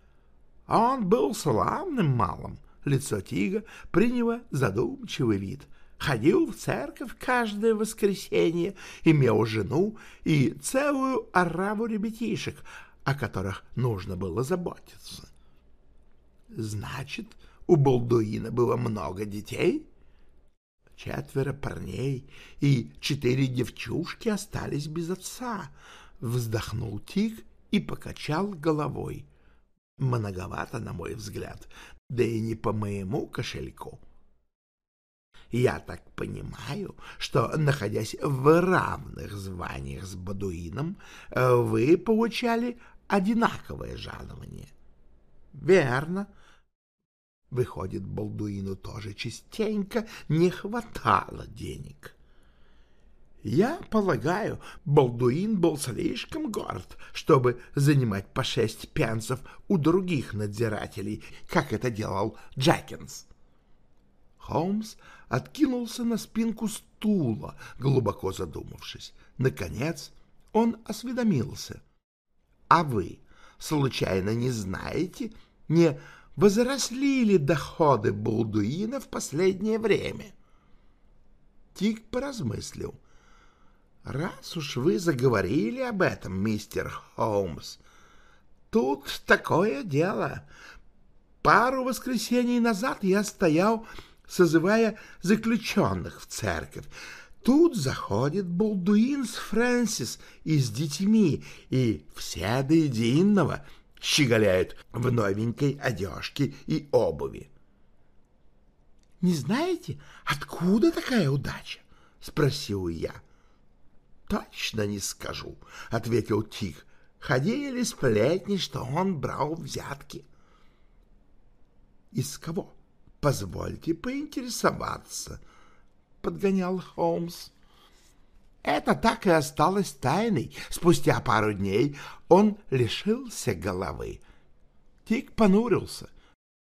— Он был славным малым. Лицо Тига приняло задумчивый вид — ходил в церковь каждое воскресенье, имел жену и целую ораву ребятишек, о которых нужно было заботиться. Значит, у Балдуина было много детей? Четверо парней и четыре девчушки остались без отца. Вздохнул Тик и покачал головой. Многовато, на мой взгляд, да и не по моему кошельку. Я так понимаю, что, находясь в равных званиях с Бадуином, э, вы получали одинаковое жалование. Верно. Выходит, Балдуину тоже частенько не хватало денег. Я полагаю, Балдуин был слишком горд, чтобы занимать по шесть пенсов у других надзирателей, как это делал Джекинс. Холмс откинулся на спинку стула, глубоко задумавшись. Наконец он осведомился. — А вы, случайно, не знаете, не возросли ли доходы Балдуина в последнее время? Тик поразмыслил. — Раз уж вы заговорили об этом, мистер Холмс, тут такое дело. Пару воскресений назад я стоял созывая заключенных в церковь. Тут заходит Болдуин с Фрэнсис и с детьми, и все до единого щеголяют в новенькой одежке и обуви. — Не знаете, откуда такая удача? — спросил я. — Точно не скажу, — ответил Тик. Ходили сплетни, что он брал взятки. — Из кого? — Позвольте поинтересоваться, — подгонял Холмс. Это так и осталось тайной. Спустя пару дней он лишился головы. Тик понурился.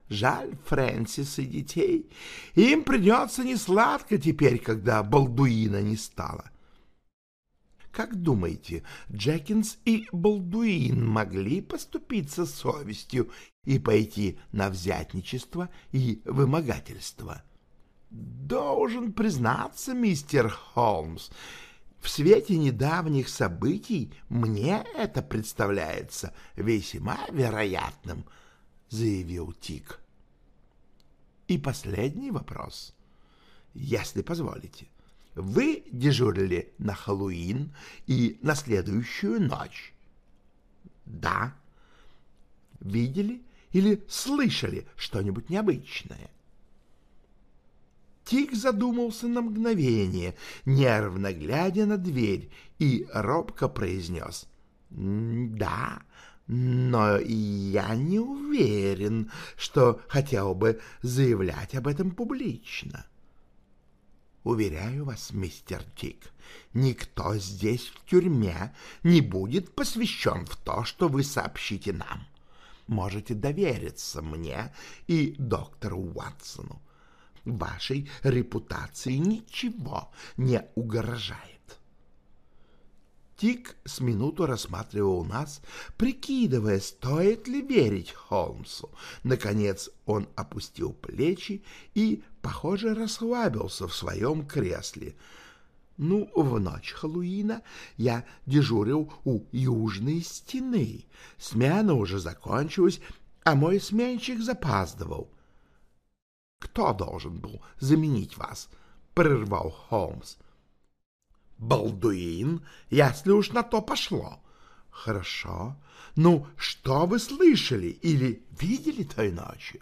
Жаль Фрэнсис и детей. Им придется несладко теперь, когда Балдуина не стало. Как думаете, Джекинс и Балдуин могли поступиться совестью и пойти на взятничество и вымогательство? Должен признаться, мистер Холмс, в свете недавних событий мне это представляется весьма вероятным, заявил Тик. И последний вопрос, если позволите. Вы дежурили на Хэллоуин и на следующую ночь? Да. Видели или слышали что-нибудь необычное? Тик задумался на мгновение, нервно глядя на дверь, и робко произнес «Да, но я не уверен, что хотел бы заявлять об этом публично». Уверяю вас, мистер Тик, никто здесь в тюрьме не будет посвящен в то, что вы сообщите нам. Можете довериться мне и доктору Уатсону. Вашей репутации ничего не угрожает. Тик с минуту рассматривал нас, прикидывая, стоит ли верить Холмсу. Наконец он опустил плечи и, похоже, расслабился в своем кресле. Ну, в ночь Хэллоуина я дежурил у южной стены. Смена уже закончилась, а мой сменщик запаздывал. — Кто должен был заменить вас? — прервал Холмс. — Балдуин, если уж на то пошло. Хорошо. Ну, что вы слышали или видели той ночью?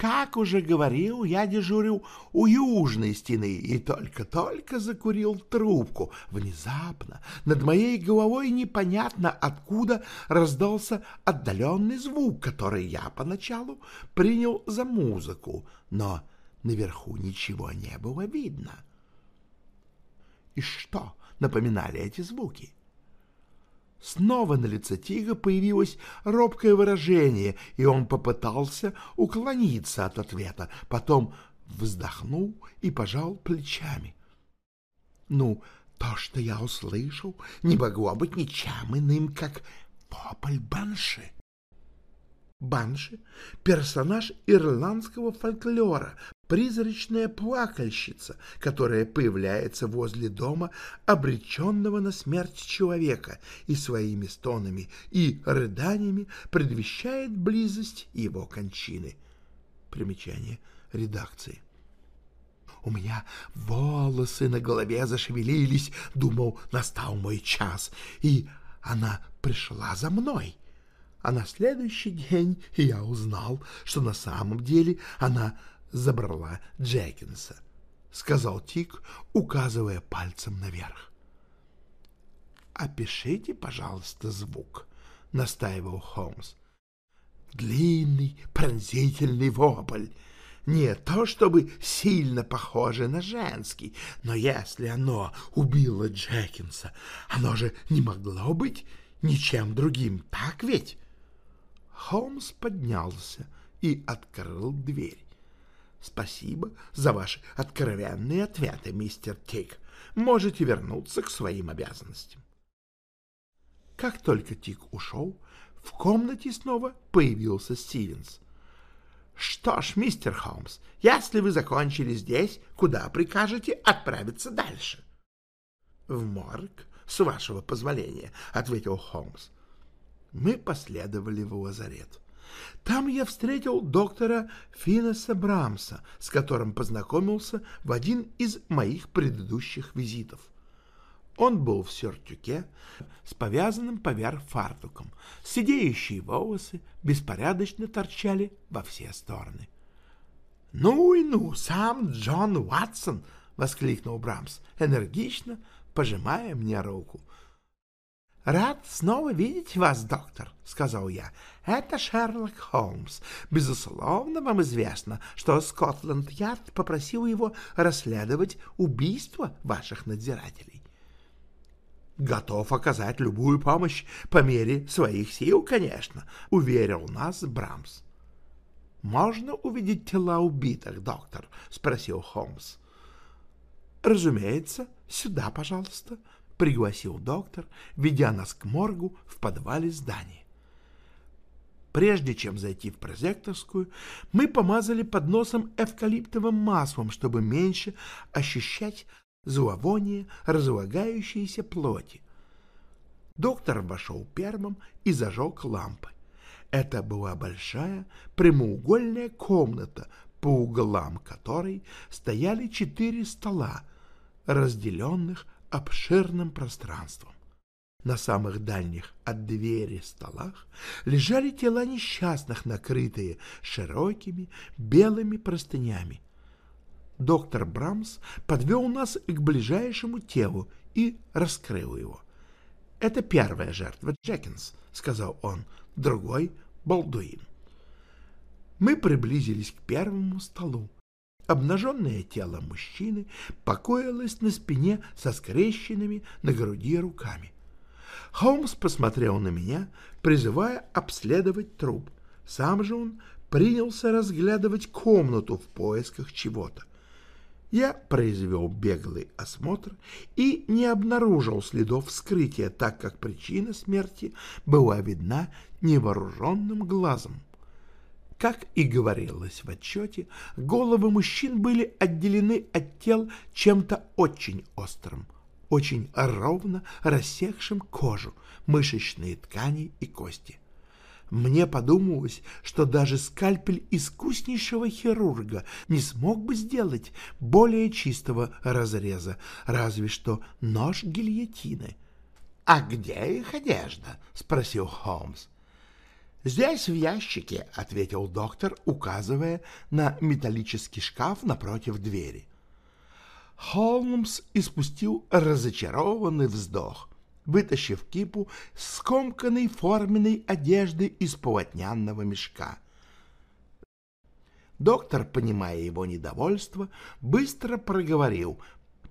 Как уже говорил, я дежурил у южной стены и только-только закурил трубку. Внезапно над моей головой непонятно откуда раздался отдаленный звук, который я поначалу принял за музыку, но наверху ничего не было видно. И что напоминали эти звуки? Снова на лице тигра появилось робкое выражение, и он попытался уклониться от ответа, потом вздохнул и пожал плечами. Ну, то, что я услышал, не могло быть ничем иным, как вопль банши. Банши — персонаж ирландского фольклора, призрачная плакальщица, которая появляется возле дома обреченного на смерть человека и своими стонами и рыданиями предвещает близость его кончины. Примечание редакции. У меня волосы на голове зашевелились, думал, настал мой час, и она пришла за мной. А на следующий день я узнал, что на самом деле она забрала Джекинса, — сказал Тик, указывая пальцем наверх. — Опишите, пожалуйста, звук, — настаивал Холмс. — Длинный, пронзительный вопль. Не то чтобы сильно похоже на женский, но если оно убило Джекинса, оно же не могло быть ничем другим, так ведь? Холмс поднялся и открыл дверь. Спасибо за ваши откровенные ответы, мистер Тик. Можете вернуться к своим обязанностям. Как только Тик ушел, в комнате снова появился Стивенс. «Что ж, мистер Холмс, если вы закончили здесь, куда прикажете отправиться дальше?» «В морг, с вашего позволения», — ответил Холмс. Мы последовали в лазарет. Там я встретил доктора Финеса Брамса, с которым познакомился в один из моих предыдущих визитов. Он был в сюртюке с повязанным поверх фартуком. Сидеющие волосы беспорядочно торчали во все стороны. — Ну и ну, сам Джон Уатсон! — воскликнул Брамс, энергично пожимая мне руку. «Рад снова видеть вас, доктор», — сказал я. «Это Шерлок Холмс. Безусловно, вам известно, что Скотланд-Ярд попросил его расследовать убийство ваших надзирателей». «Готов оказать любую помощь по мере своих сил, конечно», — уверил нас Брамс. «Можно увидеть тела убитых, доктор?» — спросил Холмс. «Разумеется. Сюда, пожалуйста», пригласил доктор, ведя нас к моргу в подвале здания. Прежде чем зайти в прозекторскую, мы помазали под носом эвкалиптовым маслом, чтобы меньше ощущать зловоние разлагающейся плоти. Доктор вошел первым и зажег лампы. Это была большая прямоугольная комната, по углам которой стояли четыре стола, разделенных обширным пространством. На самых дальних от двери столах лежали тела несчастных, накрытые широкими белыми простынями. Доктор Брамс подвел нас к ближайшему телу и раскрыл его. «Это первая жертва, Джекинс», — сказал он, — «другой — Балдуин». Мы приблизились к первому столу. Обнаженное тело мужчины покоилось на спине со скрещенными на груди руками. Холмс посмотрел на меня, призывая обследовать труп. Сам же он принялся разглядывать комнату в поисках чего-то. Я произвел беглый осмотр и не обнаружил следов вскрытия, так как причина смерти была видна невооруженным глазом. Как и говорилось в отчете, головы мужчин были отделены от тел чем-то очень острым, очень ровно рассекшим кожу, мышечные ткани и кости. Мне подумалось, что даже скальпель искуснейшего хирурга не смог бы сделать более чистого разреза, разве что нож гильотины. — А где их одежда? — спросил Холмс. «Здесь, в ящике», — ответил доктор, указывая на металлический шкаф напротив двери. Холмс испустил разочарованный вздох, вытащив кипу скомканной форменной одежды из полотнянного мешка. Доктор, понимая его недовольство, быстро проговорил,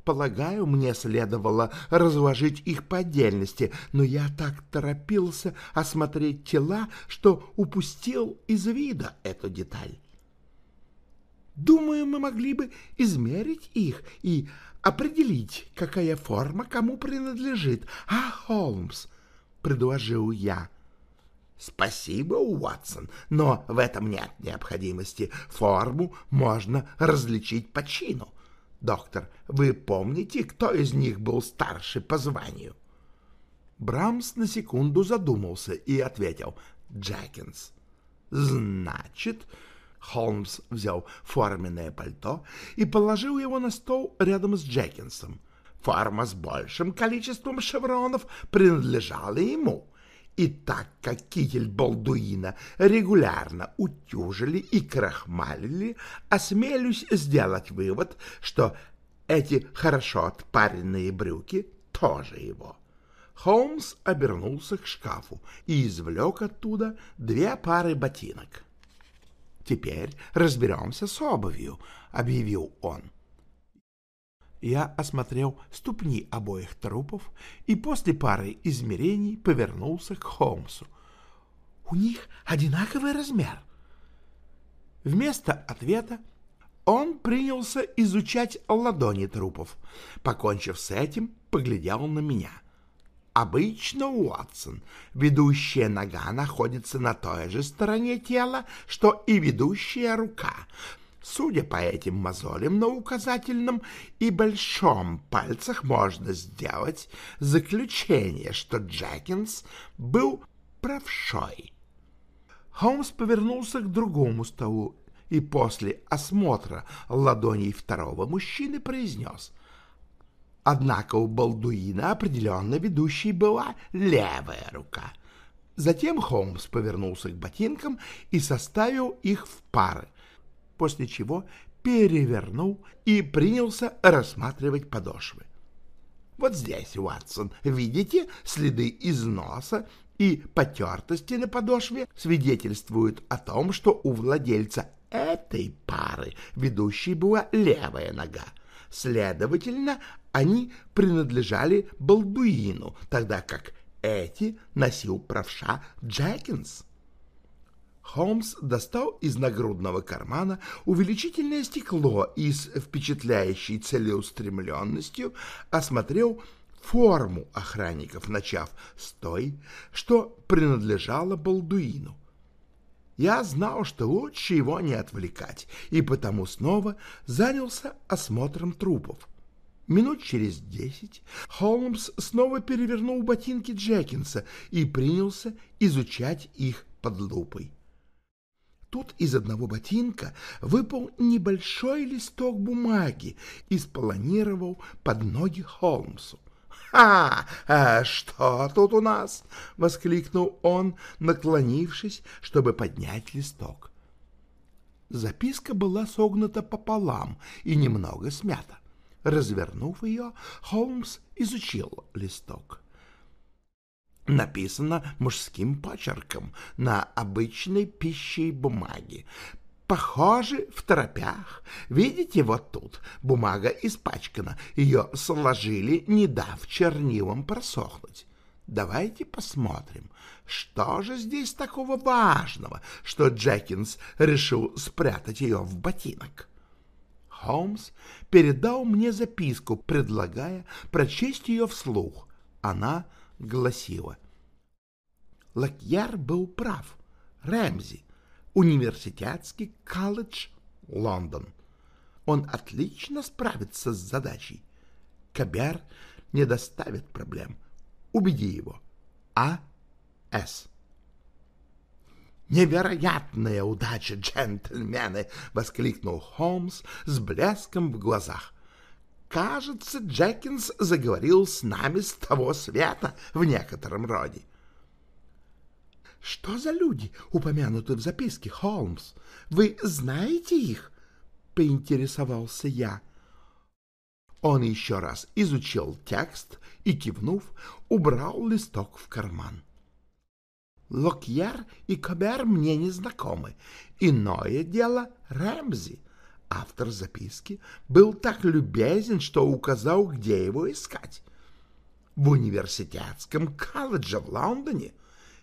Полагаю, мне следовало разложить их по отдельности, но я так торопился осмотреть тела, что упустил из вида эту деталь. Думаю, мы могли бы измерить их и определить, какая форма кому принадлежит. А, Холмс, — предложил я. Спасибо, Уотсон, но в этом нет необходимости. Форму можно различить по чину. Доктор, вы помните, кто из них был старше по званию? Брамс на секунду задумался и ответил «Джекинс». «Значит...» Холмс взял форменное пальто и положил его на стол рядом с Джекинсом. Форма с большим количеством шевронов принадлежала ему. И так как китель Балдуина регулярно утюжили и крахмалили, осмелюсь сделать вывод, что эти хорошо отпаренные брюки тоже его. Холмс обернулся к шкафу и извлек оттуда две пары ботинок. «Теперь разберемся с обувью», — объявил он. Я осмотрел ступни обоих трупов и после пары измерений повернулся к Холмсу. «У них одинаковый размер». Вместо ответа он принялся изучать ладони трупов. Покончив с этим, поглядел на меня. Обычно, Уотсон, ведущая нога находится на той же стороне тела, что и ведущая рука, Судя по этим мозолям на указательном и большом пальцах, можно сделать заключение, что Джекинс был правшой. Холмс повернулся к другому столу и после осмотра ладоней второго мужчины произнес. Однако у Балдуина определенно ведущей была левая рука. Затем Холмс повернулся к ботинкам и составил их в пары — после чего перевернул и принялся рассматривать подошвы. Вот здесь, Уатсон, видите, следы износа и потертости на подошве свидетельствуют о том, что у владельца этой пары ведущей была левая нога. Следовательно, они принадлежали Балдуину, тогда как эти носил правша Джекинс. Холмс достал из нагрудного кармана увеличительное стекло и с впечатляющей целеустремленностью осмотрел форму охранников, начав с той, что принадлежала Балдуину. Я знал, что лучше его не отвлекать, и потому снова занялся осмотром трупов. Минут через десять Холмс снова перевернул ботинки Джекинса и принялся изучать их под лупой. Тут из одного ботинка выпал небольшой листок бумаги и спланировал под ноги Холмсу. «Ха! А что тут у нас?» — воскликнул он, наклонившись, чтобы поднять листок. Записка была согнута пополам и немного смята. Развернув ее, Холмс изучил листок написано мужским почерком на обычной пищей бумаге. Похоже, в торопях. Видите, вот тут бумага испачкана. Ее сложили, не дав чернилам просохнуть. Давайте посмотрим, что же здесь такого важного, что Джекинс решил спрятать ее в ботинок. Холмс передал мне записку, предлагая прочесть ее вслух. Она — гласила. Лакьяр был прав. Рэмзи, университетский колледж, Лондон. Он отлично справится с задачей. Кабер не доставит проблем. Убеди его. А. С. «Невероятная удача, джентльмены!» — воскликнул Холмс с блеском в глазах. Кажется, Джекинс заговорил с нами с того света в некотором роде. Что за люди упомянуты в записке, Холмс? Вы знаете их? Поинтересовался я. Он еще раз изучил текст и, кивнув, убрал листок в карман. Локьер и Кобер мне не знакомы. Иное дело Рэмзи. Автор записки был так любезен, что указал, где его искать. В университетском колледже в Лондоне.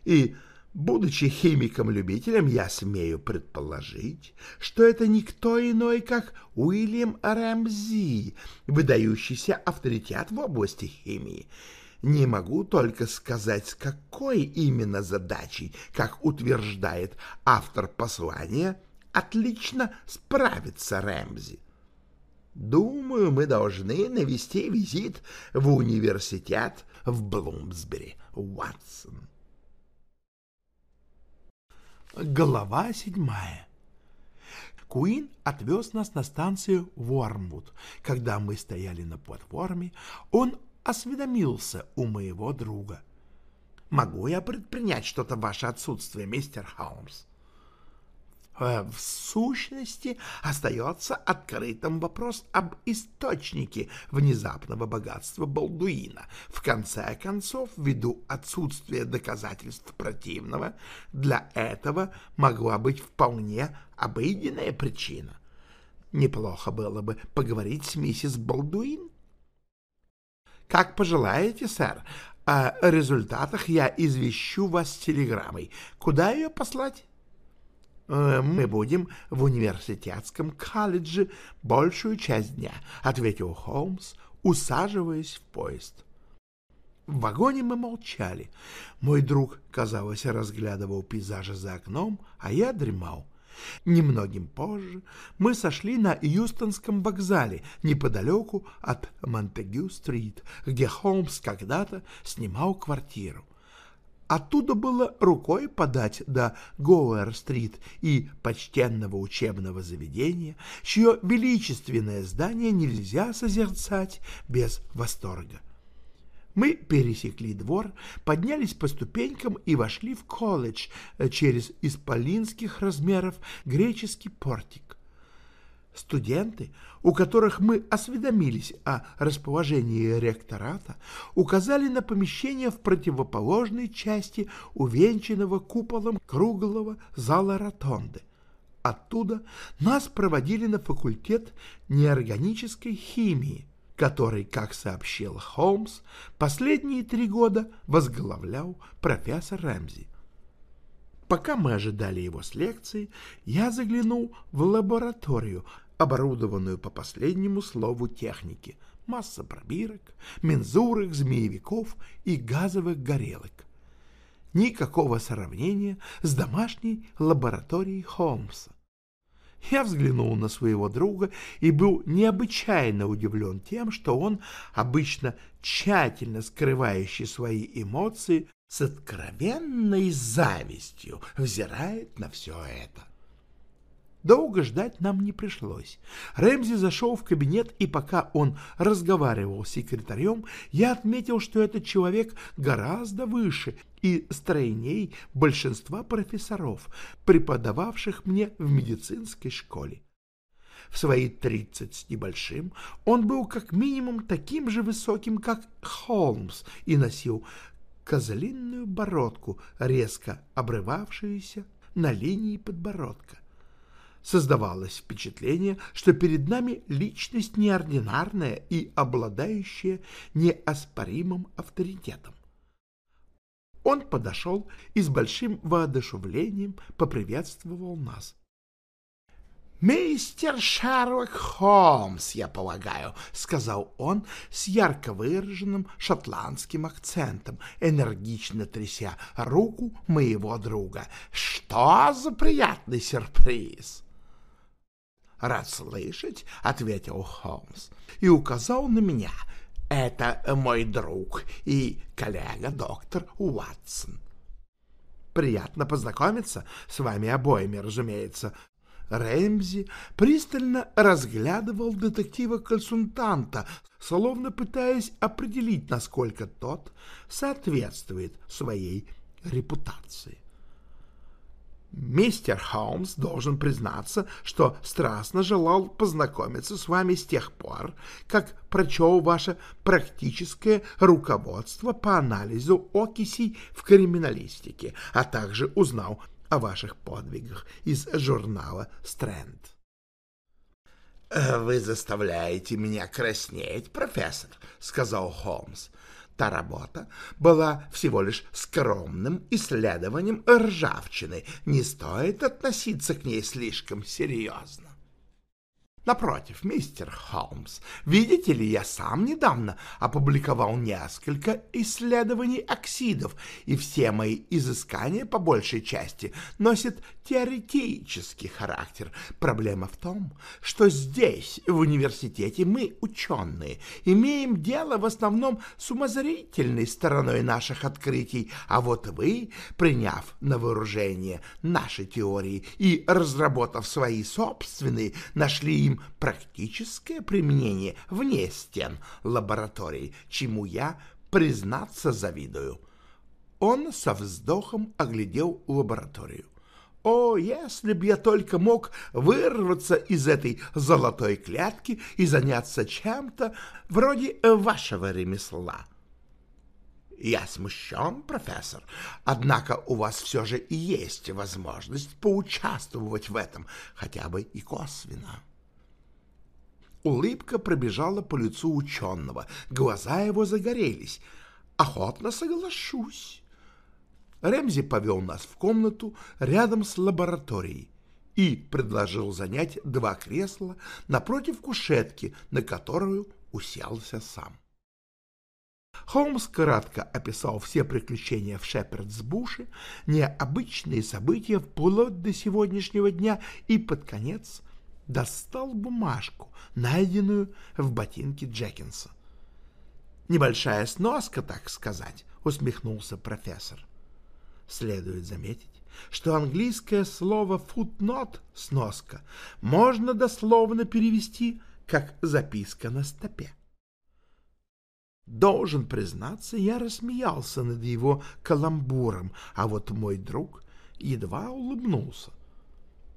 И Будучи химиком-любителем, я смею предположить, что это никто иной, как Уильям Рэмзи, выдающийся авторитет в области химии. Не могу только сказать, с какой именно задачей, как утверждает автор послания, отлично справится Рэмзи. Думаю, мы должны навести визит в университет в Блумсбери, Уатсон. Глава седьмая. Куин отвез нас на станцию Вормвуд. Когда мы стояли на платформе, он осведомился у моего друга. «Могу я предпринять что-то в ваше отсутствие, мистер Холмс?» Э, в сущности, остается открытым вопрос об источнике внезапного богатства Балдуина. В конце концов, ввиду отсутствия доказательств противного, для этого могла быть вполне обыденная причина. Неплохо было бы поговорить с миссис Балдуин. «Как пожелаете, сэр. О результатах я извещу вас телеграммой. Куда ее послать?» Э, мы будем в университетском колледже большую часть дня, — ответил Холмс, усаживаясь в поезд. В вагоне мы молчали. Мой друг, казалось, разглядывал пейзажи за окном, а я дремал. Немногим позже мы сошли на Юстонском вокзале, неподалеку от Монтегю-стрит, где Холмс когда-то снимал квартиру. Оттуда было рукой подать до Гоуэр-стрит и почтенного учебного заведения, чье величественное здание нельзя созерцать без восторга. Мы пересекли двор, поднялись по ступенькам и вошли в колледж через исполинских размеров греческий портик. Студенты, у которых мы осведомились о расположении ректората, указали на помещение в противоположной части увенчанного куполом круглого зала ротонды. Оттуда нас проводили на факультет неорганической химии, который, как сообщил Холмс, последние три года возглавлял профессор Рэмзи. Пока мы ожидали его с лекции, я заглянул в лабораторию, оборудованную по последнему слову техники, масса пробирок, мензурок, змеевиков и газовых горелок. Никакого сравнения с домашней лабораторией Холмса. Я взглянул на своего друга и был необычайно удивлен тем, что он, обычно тщательно скрывающий свои эмоции, с откровенной завистью взирает на все это. Долго ждать нам не пришлось. Рэмзи зашел в кабинет, и пока он разговаривал с секретарем, я отметил, что этот человек гораздо выше и стройней большинства профессоров, преподававших мне в медицинской школе. В свои тридцать с небольшим он был как минимум таким же высоким, как Холмс, и носил козлиную бородку, резко обрывавшуюся на линии подбородка. Создавалось впечатление, что перед нами личность неординарная и обладающая неоспоримым авторитетом. Он подошел и с большим воодушевлением поприветствовал нас. «Мистер Шерлок Холмс, я полагаю», — сказал он с ярко выраженным шотландским акцентом, энергично тряся руку моего друга. «Что за приятный сюрприз!» «Рад слышать», — ответил Холмс и указал на меня. «Это мой друг и коллега доктор Уатсон». «Приятно познакомиться с вами обоими, разумеется». Рэмзи пристально разглядывал детектива-консультанта, словно пытаясь определить, насколько тот соответствует своей репутации. Мистер Холмс должен признаться, что страстно желал познакомиться с вами с тех пор, как прочел ваше практическое руководство по анализу окисей в криминалистике, а также узнал о ваших подвигах из журнала «Стрэнд». «Вы заставляете меня краснеть, профессор», — сказал Холмс. Та работа была всего лишь скромным исследованием ржавчины, не стоит относиться к ней слишком серьезно. Напротив, мистер Холмс, видите ли, я сам недавно опубликовал несколько исследований оксидов, и все мои изыскания по большей части носят теоретический характер. Проблема в том, что здесь, в университете, мы, ученые, имеем дело в основном с умозрительной стороной наших открытий, а вот вы, приняв на вооружение наши теории и разработав свои собственные, нашли им практическое применение вне стен лабораторий, чему я, признаться, завидую. Он со вздохом оглядел лабораторию. О, если б я только мог вырваться из этой золотой клетки и заняться чем-то вроде вашего ремесла. Я смущен, профессор, однако у вас все же и есть возможность поучаствовать в этом, хотя бы и косвенно. Улыбка пробежала по лицу ученого, глаза его загорелись. «Охотно соглашусь». Рэмзи повел нас в комнату рядом с лабораторией и предложил занять два кресла напротив кушетки, на которую уселся сам. Холмс кратко описал все приключения в Шепердсбуше, необычные события вплоть до сегодняшнего дня и под конец достал бумажку, найденную в ботинке Джекинса. «Небольшая сноска, так сказать», — усмехнулся профессор. Следует заметить, что английское слово «футнот» — сноска можно дословно перевести как «записка на стопе». Должен признаться, я рассмеялся над его каламбуром, а вот мой друг едва улыбнулся.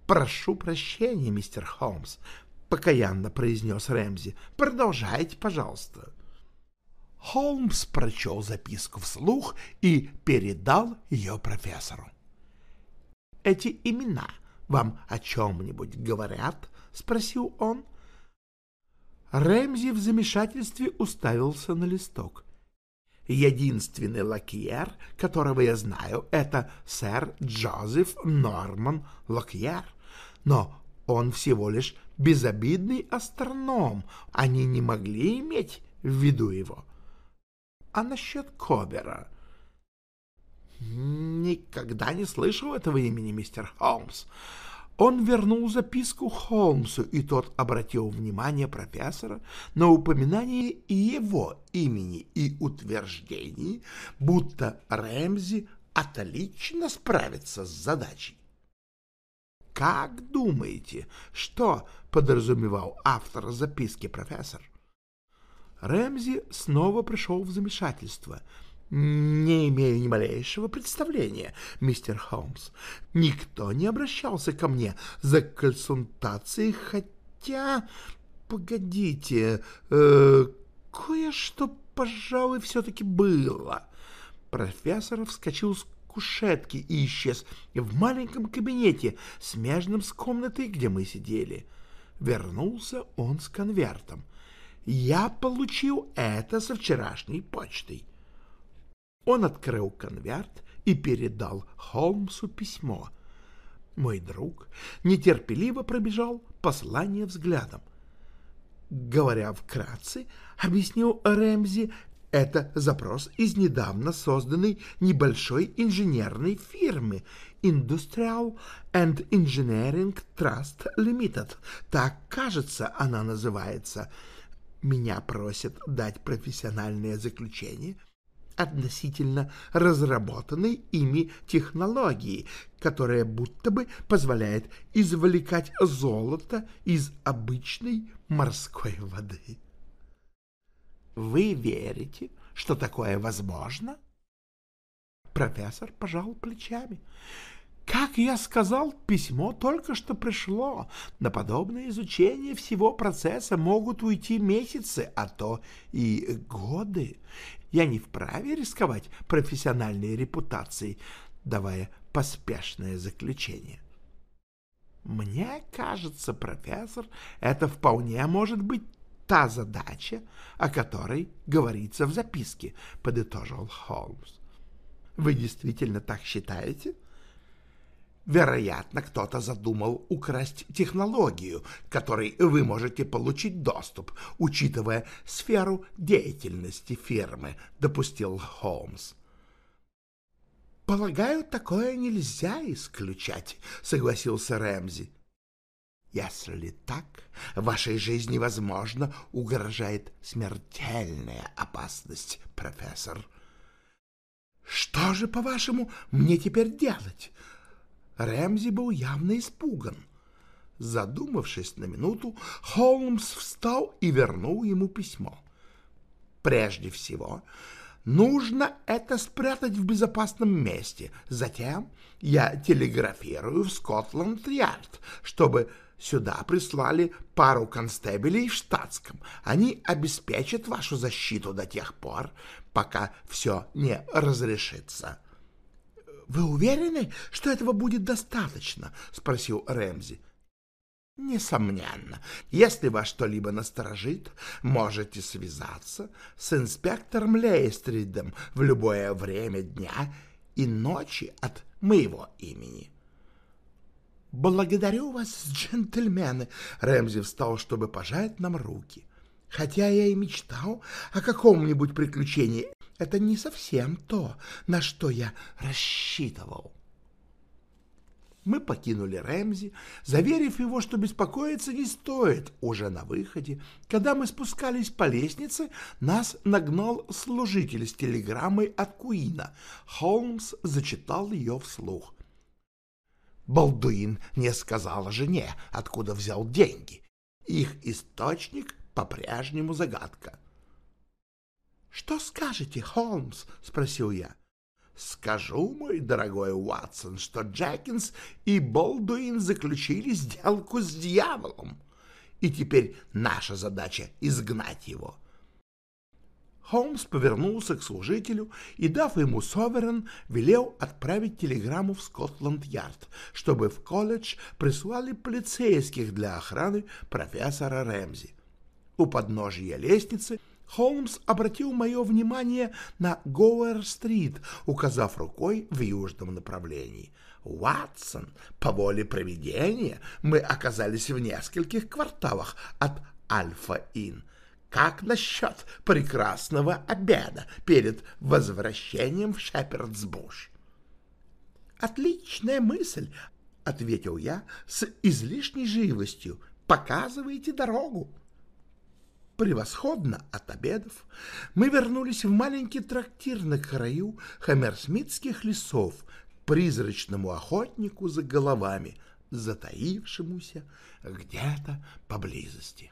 «Прошу прощения, мистер Холмс», — покаянно произнес Рэмзи. «Продолжайте, пожалуйста». Холмс прочел записку вслух и передал ее профессору. «Эти имена вам о чем-нибудь говорят?» — спросил он. Рэмзи в замешательстве уставился на листок. Единственный лакьер, которого я знаю, это сэр Джозеф Норман Лакьер но он всего лишь безобидный астроном, они не могли иметь в виду его. А насчет Кобера? Никогда не слышал этого имени, мистер Холмс. Он вернул записку Холмсу, и тот обратил внимание профессора на упоминание его имени и утверждений, будто Рэмзи отлично справится с задачей. Как думаете, что подразумевал автор записки, профессор? Рэмзи снова пришел в замешательство. «Не имею ни малейшего представления, мистер Холмс. Никто не обращался ко мне за консультацией, хотя... Погодите, э, кое-что, пожалуй, все-таки было». Профессор вскочил с кушетки и исчез в маленьком кабинете, смежном с комнатой, где мы сидели. Вернулся он с конвертом. Я получил это со вчерашней почтой. Он открыл конверт и передал Холмсу письмо. Мой друг нетерпеливо пробежал послание взглядом. Говоря вкратце, объяснил Рэмзи, это запрос из недавно созданной небольшой инженерной фирмы Industrial and Engineering Trust Limited. Так, кажется, она называется. Меня просят дать профессиональное заключение относительно разработанной ими технологии, которая будто бы позволяет извлекать золото из обычной морской воды. Вы верите, что такое возможно? Профессор пожал плечами. Как я сказал, письмо только что пришло. На подобное изучение всего процесса могут уйти месяцы, а то и годы. Я не вправе рисковать профессиональной репутацией, давая поспешное заключение. Мне кажется, профессор, это вполне может быть та задача, о которой говорится в записке, подытожил Холмс. Вы действительно так считаете? Вероятно, кто-то задумал украсть технологию, которой вы можете получить доступ, учитывая сферу деятельности фирмы, допустил Холмс. «Полагаю, такое нельзя исключать», — согласился Рэмзи. «Если так, вашей жизни, возможно, угрожает смертельная опасность, профессор». «Что же, по-вашему, мне теперь делать?» Рэмзи был явно испуган. Задумавшись на минуту, Холмс встал и вернул ему письмо. «Прежде всего, Нужно это спрятать в безопасном месте. Затем я телеграфирую в Скотланд-Ярд, чтобы сюда прислали пару констебелей в штатском. Они обеспечат вашу защиту до тех пор, пока все не разрешится. — Вы уверены, что этого будет достаточно? — спросил Рэмзи. Несомненно, если вас что-либо насторожит, можете связаться с инспектором Лейстридом в любое время дня и ночи от моего имени. «Благодарю вас, джентльмены!» Рэмзи встал, чтобы пожать нам руки. «Хотя я и мечтал о каком-нибудь приключении, это не совсем то, на что я рассчитывал» мы покинули Рэмзи, заверив его, что беспокоиться не стоит. Уже на выходе, когда мы спускались по лестнице, нас нагнал служитель с телеграммой от Куина. Холмс зачитал ее вслух. Балдуин не сказал жене, откуда взял деньги. Их источник по-прежнему загадка. — Что скажете, Холмс? — спросил я. Скажу, мой дорогой Уатсон, что Джекинс и Болдуин заключили сделку с дьяволом, и теперь наша задача — изгнать его. Холмс повернулся к служителю и, дав ему соверен, велел отправить телеграмму в Скотланд-Ярд, чтобы в колледж прислали полицейских для охраны профессора Рэмзи. У подножия лестницы Холмс обратил мое внимание на Гоуэр-стрит, указав рукой в южном направлении. «Ватсон, по воле проведения мы оказались в нескольких кварталах от Альфа-Ин. Как насчет прекрасного обеда перед возвращением в Шепердсбуш?» «Отличная мысль», — ответил я с излишней живостью. «Показывайте дорогу». Превосходно от обедов мы вернулись в маленький трактир на краю хамерсмитских лесов к призрачному охотнику за головами, затаившемуся где-то поблизости.